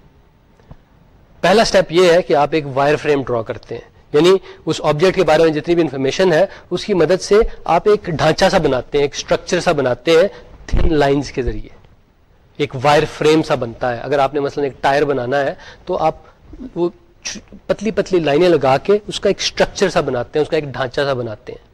پہلا اسٹیپ یہ ہے کہ آپ ایک وائر فریم ڈرا کرتے ہیں۔ یعنی اس آبجیکٹ کے بارے میں جتنی بھی انفارمیشن ہے، اس کی مدد سے آپ ایک ڈھانچہ سا بناتے ہیں، ایک اسٹرکچر سا بناتے ہیں تھن لائنز کے ذریعے۔ ایک وائر فریم سا بنتا ہے۔ اگر آپ نے مثلا ایک ٹائر بنانا ہے، تو آپ وہ پتلی پتلی لائنیں لگا کے اس کا ایک اسٹرکچر سا بناتے ہیں، اس کا ایک ڈھانچہ سا بناتے ہیں۔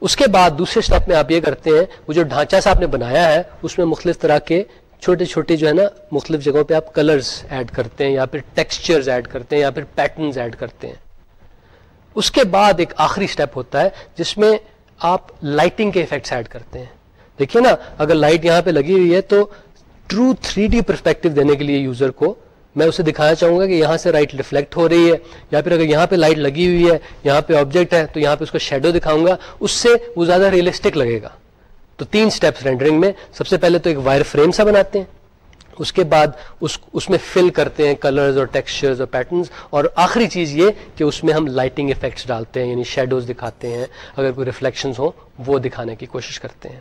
اس کے بعد دوسرے اسٹیپ میں آپ یہ کرتے ہیں، وہ جو ڈھانچہ سا آپ نے بنایا ہے، اس میں مختلف طرح کے چھوٹے چھوٹے جو ہے نا، مختلف جگہوں پہ آپ کلرز ایڈ کرتے ہیں، یا پھر ٹیکسچرز ایڈ کرتے ہیں، یا پھر پیٹرنز ایڈ کرتے ہیں۔ اس کے بعد ایک آخری اسٹیپ ہوتا ہے، جس میں آپ لائٹنگ کے افیکٹس ایڈ کرتے ہیں۔ دیکھیے نا، اگر لائٹ یہاں پہ لگی ہوئی ہے تو ٹرو تھری ڈی پرسپیکٹو دینے کے لیے یوزر کو میں اسے دکھانا چاہوں گا کہ یہاں سے رائٹ ریفلیکٹ ہو رہی ہے، یا پھر اگر یہاں پہ لائٹ لگی ہوئی ہے، یہاں پہ آبجیکٹ ہے، تو یہاں پہ اس کو شیڈو دکھاؤں گا، اس سے وہ زیادہ ریئلسٹک لگے گا۔ تو تین سٹیپس رینڈرنگ میں، سب سے پہلے تو ایک وائر فریم سا بناتے ہیں، اس کے بعد اس اس میں فل کرتے ہیں کلرز اور ٹیکسچرز اور پیٹرنز اور آخری چیز یہ کہ اس میں ہم لائٹنگ افیکٹس ڈالتے ہیں یعنی شیڈوز دکھاتے ہیں، اگر کوئی ریفلیکشنز ہوں، وہ دکھانے کی کوشش کرتے ہیں۔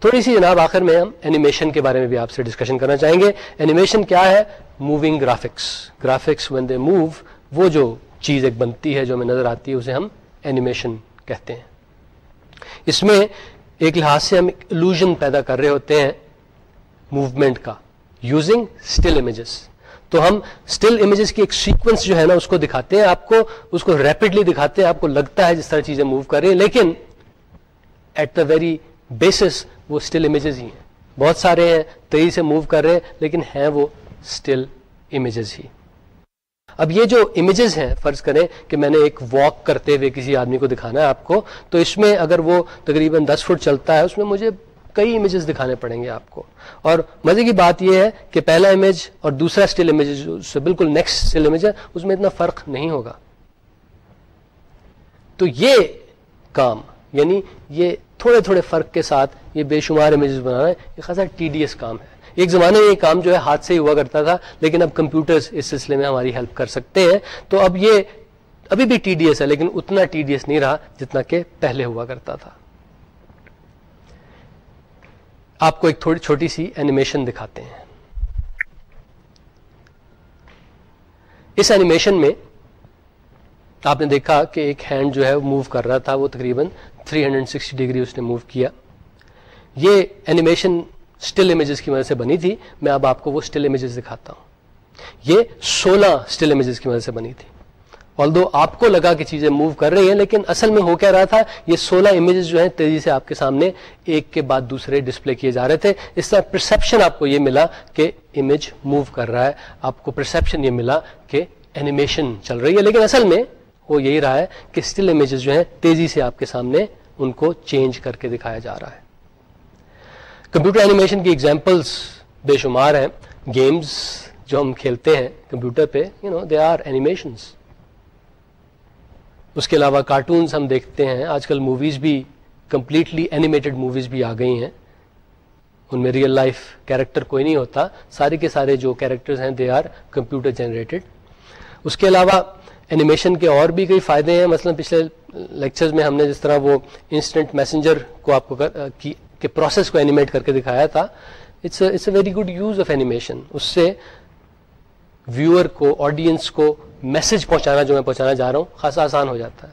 تھوڑی سی جناب آخر میں ہم اینیمیشن کے بارے میں بھی آپ سے ڈسکشن کرنا چاہیں گے۔ اینیمیشن کیا ہے؟ Moving graphics graphics when they move وہ جو چیز ایک بنتی ہے جو ہمیں نظر آتی ہے، اسے ہم اینیمیشن کہتے ہیں۔ اس میں ایک لحاظ سے ہم الوژن پیدا کر رہے ہوتے ہیں موومنٹ کا یوزنگ اسٹل امیجز تو ہم اسٹل امیجز کی ایک سیکوینس جو ہے نا، اس کو دکھاتے ہیں، آپ کو اس کو ریپڈلی دکھاتے ہیں، آپ کو لگتا ہے جس طرح چیزیں موو کر رہی ہیں، لیکن ایٹ دا ویری بیسس وہ اسٹل امیجز ہی ہیں۔ بہت سارے ہیں، تیزی سے موو کر رہے ہیں، لیکن ہیں وہ اسٹل امیجز ہی اب یہ جو امیجز ہیں، فرض کریں کہ میں نے ایک واک کرتے ہوئے کسی آدمی کو دکھانا ہے آپ کو، تو اس میں اگر وہ تقریباً دس فٹ چلتا ہے، اس میں مجھے کئی امیجز دکھانے پڑیں گے آپ کو۔ اور مزے کی بات یہ ہے کہ پہلا امیج اور دوسرا اسٹل امیج بالکل نیکسٹ اسٹل امیج ہے، اس میں اتنا فرق نہیں ہوگا۔ تو یہ کام یعنی یہ تھوڑے تھوڑے فرق کے ساتھ یہ بے شمار امیجز بنانا ہے یہ خاصا ٹی ڈی ایس کام ہے۔ ایک زمانے میں یہ کام جو ہے ہاتھ سے ہی ہوا کرتا تھا، لیکن اب کمپیوٹر اس سلسلے میں ہماری ہیلپ کر سکتے ہیں۔ تو اب یہ ابھی بھی ٹی ڈی ایس ہے، لیکن اتنا ٹی ڈی ایس نہیں رہا جتنا کہ پہلے ہوا کرتا تھا۔ آپ کو ایک تھوڑی چھوٹی سی اینیمیشن دکھاتے ہیں۔ اس اینیمیشن میں آپ نے دیکھا کہ ایک ہینڈ جو ہے موو کر رہا تھا، وہ تقریباً 360 ڈگری اس نے موو کیا۔ یہ اینیمیشن اسٹل امیجز کی مدد سے بنی تھی، میں اب آپ کو وہ اسٹل امیجز دکھاتا ہوں۔ یہ سولہ اسٹل امیجز کی مدد سے بنی تھی۔ آل دو آپ کو لگا کہ چیزیں موو کر رہی ہیں، لیکن اصل میں ہو کیا رہا تھا، یہ سولہ امیجز جو ہیں تیزی سے آپ کے سامنے ایک کے بعد دوسرے ڈسپلے کیے جا رہے تھے۔ اس طرح پرسپشن آپ کو یہ ملا کہ امیج موو کر رہا ہے۔ آپ کو پرسپشن یہ ملا کہ اینیمیشن چل رہی ہے۔ لیکن اصل میں وہ یہی رہا ہے کہ اسٹل امیجز جو ہیں تیزی سے آپ کے سامنے ان کو چینج کر کے دکھایا جا رہا ہے۔ کمپیوٹر اینیمیشن کی ایگزامپلس بے شمار ہیں۔ گیمز جو ہم کھیلتے ہیں کمپیوٹر پہ you know they are animations اس کے علاوہ کارٹونز ہم دیکھتے ہیں۔ آج کل موویز بھی کمپلیٹلی اینیمیٹڈ موویز بھی آ گئی ہیں۔ ان میں ریئل لائف کیریکٹر کوئی نہیں ہوتا۔ سارے کے سارے جو کیریکٹرز ہیں دے آر کمپیوٹر جنریٹڈ اس کے علاوہ اینیمیشن کے اور بھی کئی فائدے ہیں۔ مثلا پچھلے لیکچرز میں ہم نے جس طرح وہ انسٹنٹ میسنجر کو آپ کو کہ پروسیس کو اینیمیٹ کر کے دکھایا تھا. It's it's a very good use of animation اس سے ویور کو آڈینس کو میسج پہنچانا جو میں پہنچانا جا رہا ہوں خاصا آسان ہو جاتا ہے.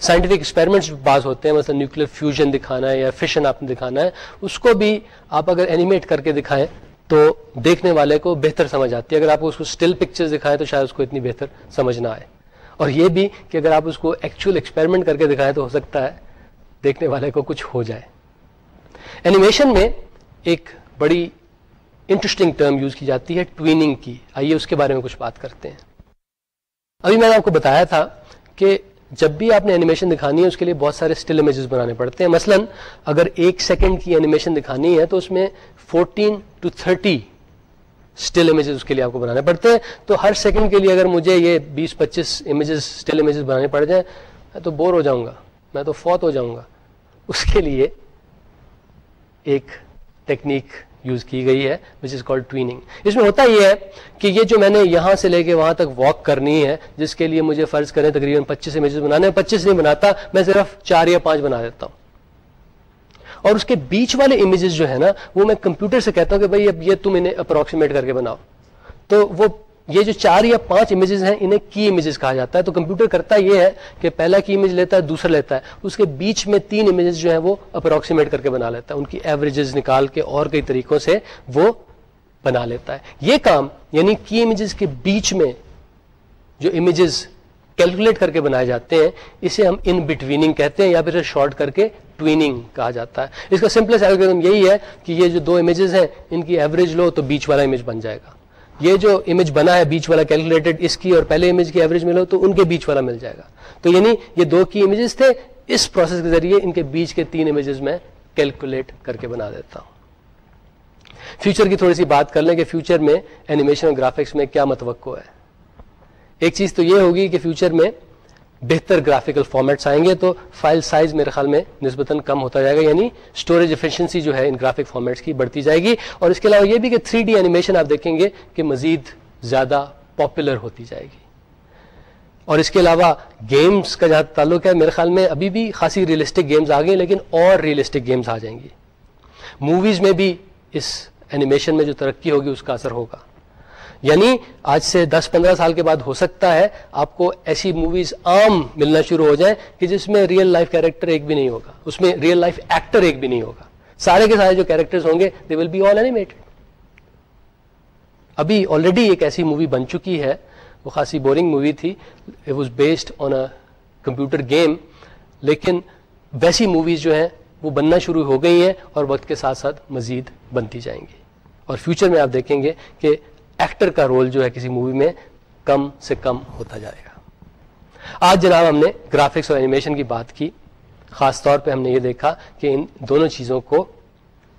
سائنٹیفک ایکسپیریمنٹس بعض ہوتے ہیں، مثلا نیوکلیر فیوژن دکھانا ہے یا فشن آپ نے دکھانا ہے، اس کو بھی آپ اگر اینیمیٹ کر کے دکھائیں تو دیکھنے والے کو بہتر سمجھ آتی ہے. اگر آپ اس کو اسٹل پکچر دکھائیں تو شاید اس کو اتنی بہتر سمجھ نہ آئے. اور یہ بھی کہ اگر آپ اس کو ایکچوئل ایکسپیریمنٹ کر کے دکھائیں تو ہو سکتا ہے دیکھنے والے کو کچھ ہو جائے. اینیمیشن میں ایک بڑی انٹرسٹنگ ٹرم یوز کی جاتی ہے ٹویننگ کی۔ آئیے اس کے بارے میں کچھ بات کرتے ہیں۔ ابھی میں نے آپ کو بتایا تھا کہ جب بھی آپ نے اینیمیشن دکھانی ہے، اس کے لیے بہت سارے اسٹل امیجز بنانے پڑتے ہیں۔ مثلا اگر ایک سیکنڈ کی اینیمیشن دکھانی ہے، تو اس میں fourteen to thirty still images اس کے لیے آپ کو بنانے پڑتے ہیں۔ تو ہر سیکنڈ کے لیے اگر مجھے یہ بیس، پچیس امیجز اسٹل امیجز بنانے پڑ جائیں، میں تو بور ہو جاؤں گا، میں تو فوت ہو جاؤں گا۔ اس کے لیے ایک ٹیکنیک یوز کی گئی ہے وچ از کال ٹویننگ اس میں ہوتا یہ ہے کہ یہ جو میں نے یہاں سے لے کے وہاں تک واک کرنی ہے، جس کے لیے مجھے فرض کریں تقریباً پچیس امیجز بنانے پچیس نہیں بناتا، میں صرف چار یا پانچ بنا دیتا ہوں. اور اس کے بیچ والے امیجز جو ہے نا، وہ میں کمپیوٹر سے کہتا ہوں کہ بھائی اب یہ تم انہیں اپروکسیمیٹ کر کے بناؤ. تو وہ یہ جو چار یا پانچ امیجز ہیں، انہیں کی امیجز کہا جاتا ہے۔ تو کمپیوٹر کرتا یہ ہے کہ پہلا کی امیج لیتا ہے، دوسرا لیتا ہے۔ اس کے بیچ میں تین امیجز جو ہیں وہ اپروکسیمیٹ کر کے بنا لیتا ہے۔ ان کی ایوریجز نکال کے اور کئی طریقوں سے وہ بنا لیتا ہے۔ یہ کام یعنی کی امیجز کے بیچ میں جو امیجز کیلکولیٹ کر کے بنائے جاتے ہیں، اسے ہم ان بٹویننگ کہتے ہیں یا پھر شارٹ کر کے ٹویننگ کہا جاتا ہے۔ اس کا سمپلسٹ ایلگم یہی ہے کہ یہ جو دو امیجز ہیں، ان کی ایوریج لو تو بیچ والا امیج بن جائے گا۔ یہ جو امیج بنا ہے بیچ والا کیلکولیٹڈ اس کی اور پہلے امیج کی ایوریج ملو تو ان کے بیچ والا مل جائے گا۔ تو یعنی یہ دو کی امیجز تھے، اس پروسیس کے ذریعے ان کے بیچ کے تین امیجز میں کیلکولیٹ کر کے بنا دیتا ہوں۔ فیوچر کی تھوڑی سی بات کر لیں کہ فیوچر میں اینیمیشن اور گرافکس میں کیا متوقع ہے۔ ایک چیز تو یہ ہوگی کہ فیوچر میں بہتر گرافیکل فارمیٹس آئیں گے تو فائل سائز میرے خیال میں نسبتاً کم ہوتا جائے گا یعنی اسٹوریج ایفیشنسی جو ہے ان گرافک فارمیٹس کی بڑھتی جائے گی۔ اور اس کے علاوہ یہ بھی کہ تھری ڈی اینیمیشن آپ دیکھیں گے کہ مزید زیادہ پاپولر ہوتی جائے گی۔ اور اس کے علاوہ گیمز کا جہاں تعلق ہے، میرے خیال میں ابھی بھی خاصی ریئلسٹک گیمز آ گئی لیکن اور ریئلسٹک گیمز آ جائیں گی۔ موویز میں بھی اس اینیمیشن میں جو ترقی ہوگی، اس کا اثر ہوگا۔ یعنی آج سے دس پندرہ سال کے بعد ہو سکتا ہے آپ کو ایسی موویز عام ملنا شروع ہو جائیں کہ جس میں ریئل لائف کیریکٹر ایک بھی نہیں ہوگا، اس میں ریئل لائف ایکٹر ایک بھی نہیں ہوگا۔ سارے کے سارے جو کیریکٹر ہوں گے they will be all animated ابھی آلریڈی ایک ایسی مووی بن چکی ہے، وہ خاصی بورنگ مووی تھی۔ It was based on a computer game لیکن ویسی موویز جو ہیں، وہ بننا شروع ہو گئی ہیں اور وقت کے ساتھ ساتھ مزید بنتی جائیں گی۔ اور فیوچر میں آپ دیکھیں گے کہ ایکٹر کا رول جو ہے کسی مووی میں کم سے کم ہوتا جائے گا۔ آج جناب ہم نے گرافکس اور اینیمیشن کی بات کی۔ خاص طور پہ ہم نے یہ دیکھا کہ ان دونوں چیزوں کو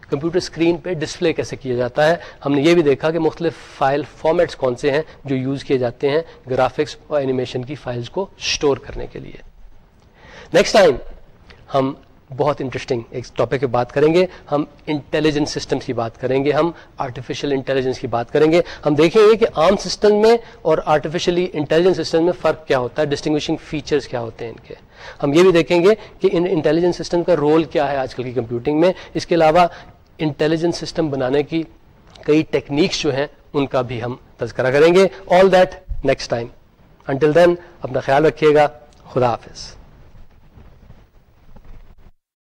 کمپیوٹر اسکرین پہ ڈسپلے کیسے کیا جاتا ہے۔ ہم نے یہ بھی دیکھا کہ مختلف فائل فارمیٹس کون سے ہیں جو یوز کیے جاتے ہیں گرافکس اور اینیمیشن کی فائلز کو اسٹور کرنے کے لیے۔ نیکسٹ ٹائم ہم بہت انٹرسٹنگ ایک ٹاپک پہ بات کریں گے۔ ہم انٹیلیجنس سسٹم کی بات کریں گے، ہم آرٹیفیشیل انٹیلیجنس کی بات کریں گے۔ ہم دیکھیں گے کہ عام سسٹم میں اور آرٹیفیشلی انٹیلیجنس سسٹم میں فرق کیا ہوتا ہے ڈسٹنگوشنگ فیچرز کیا ہوتے ہیں ان کے۔ ہم یہ بھی دیکھیں گے کہ ان انٹیلیجنس سسٹم کا رول کیا ہے آج کل کی کمپیوٹنگ میں۔ اس کے علاوہ انٹیلیجنس سسٹم بنانے کی کئی ٹیکنیکس جو ہیں، ان کا بھی ہم تذکرہ کریں گے۔ All that next time until then اپنا خیال رکھیے گا۔ خدا حافظ۔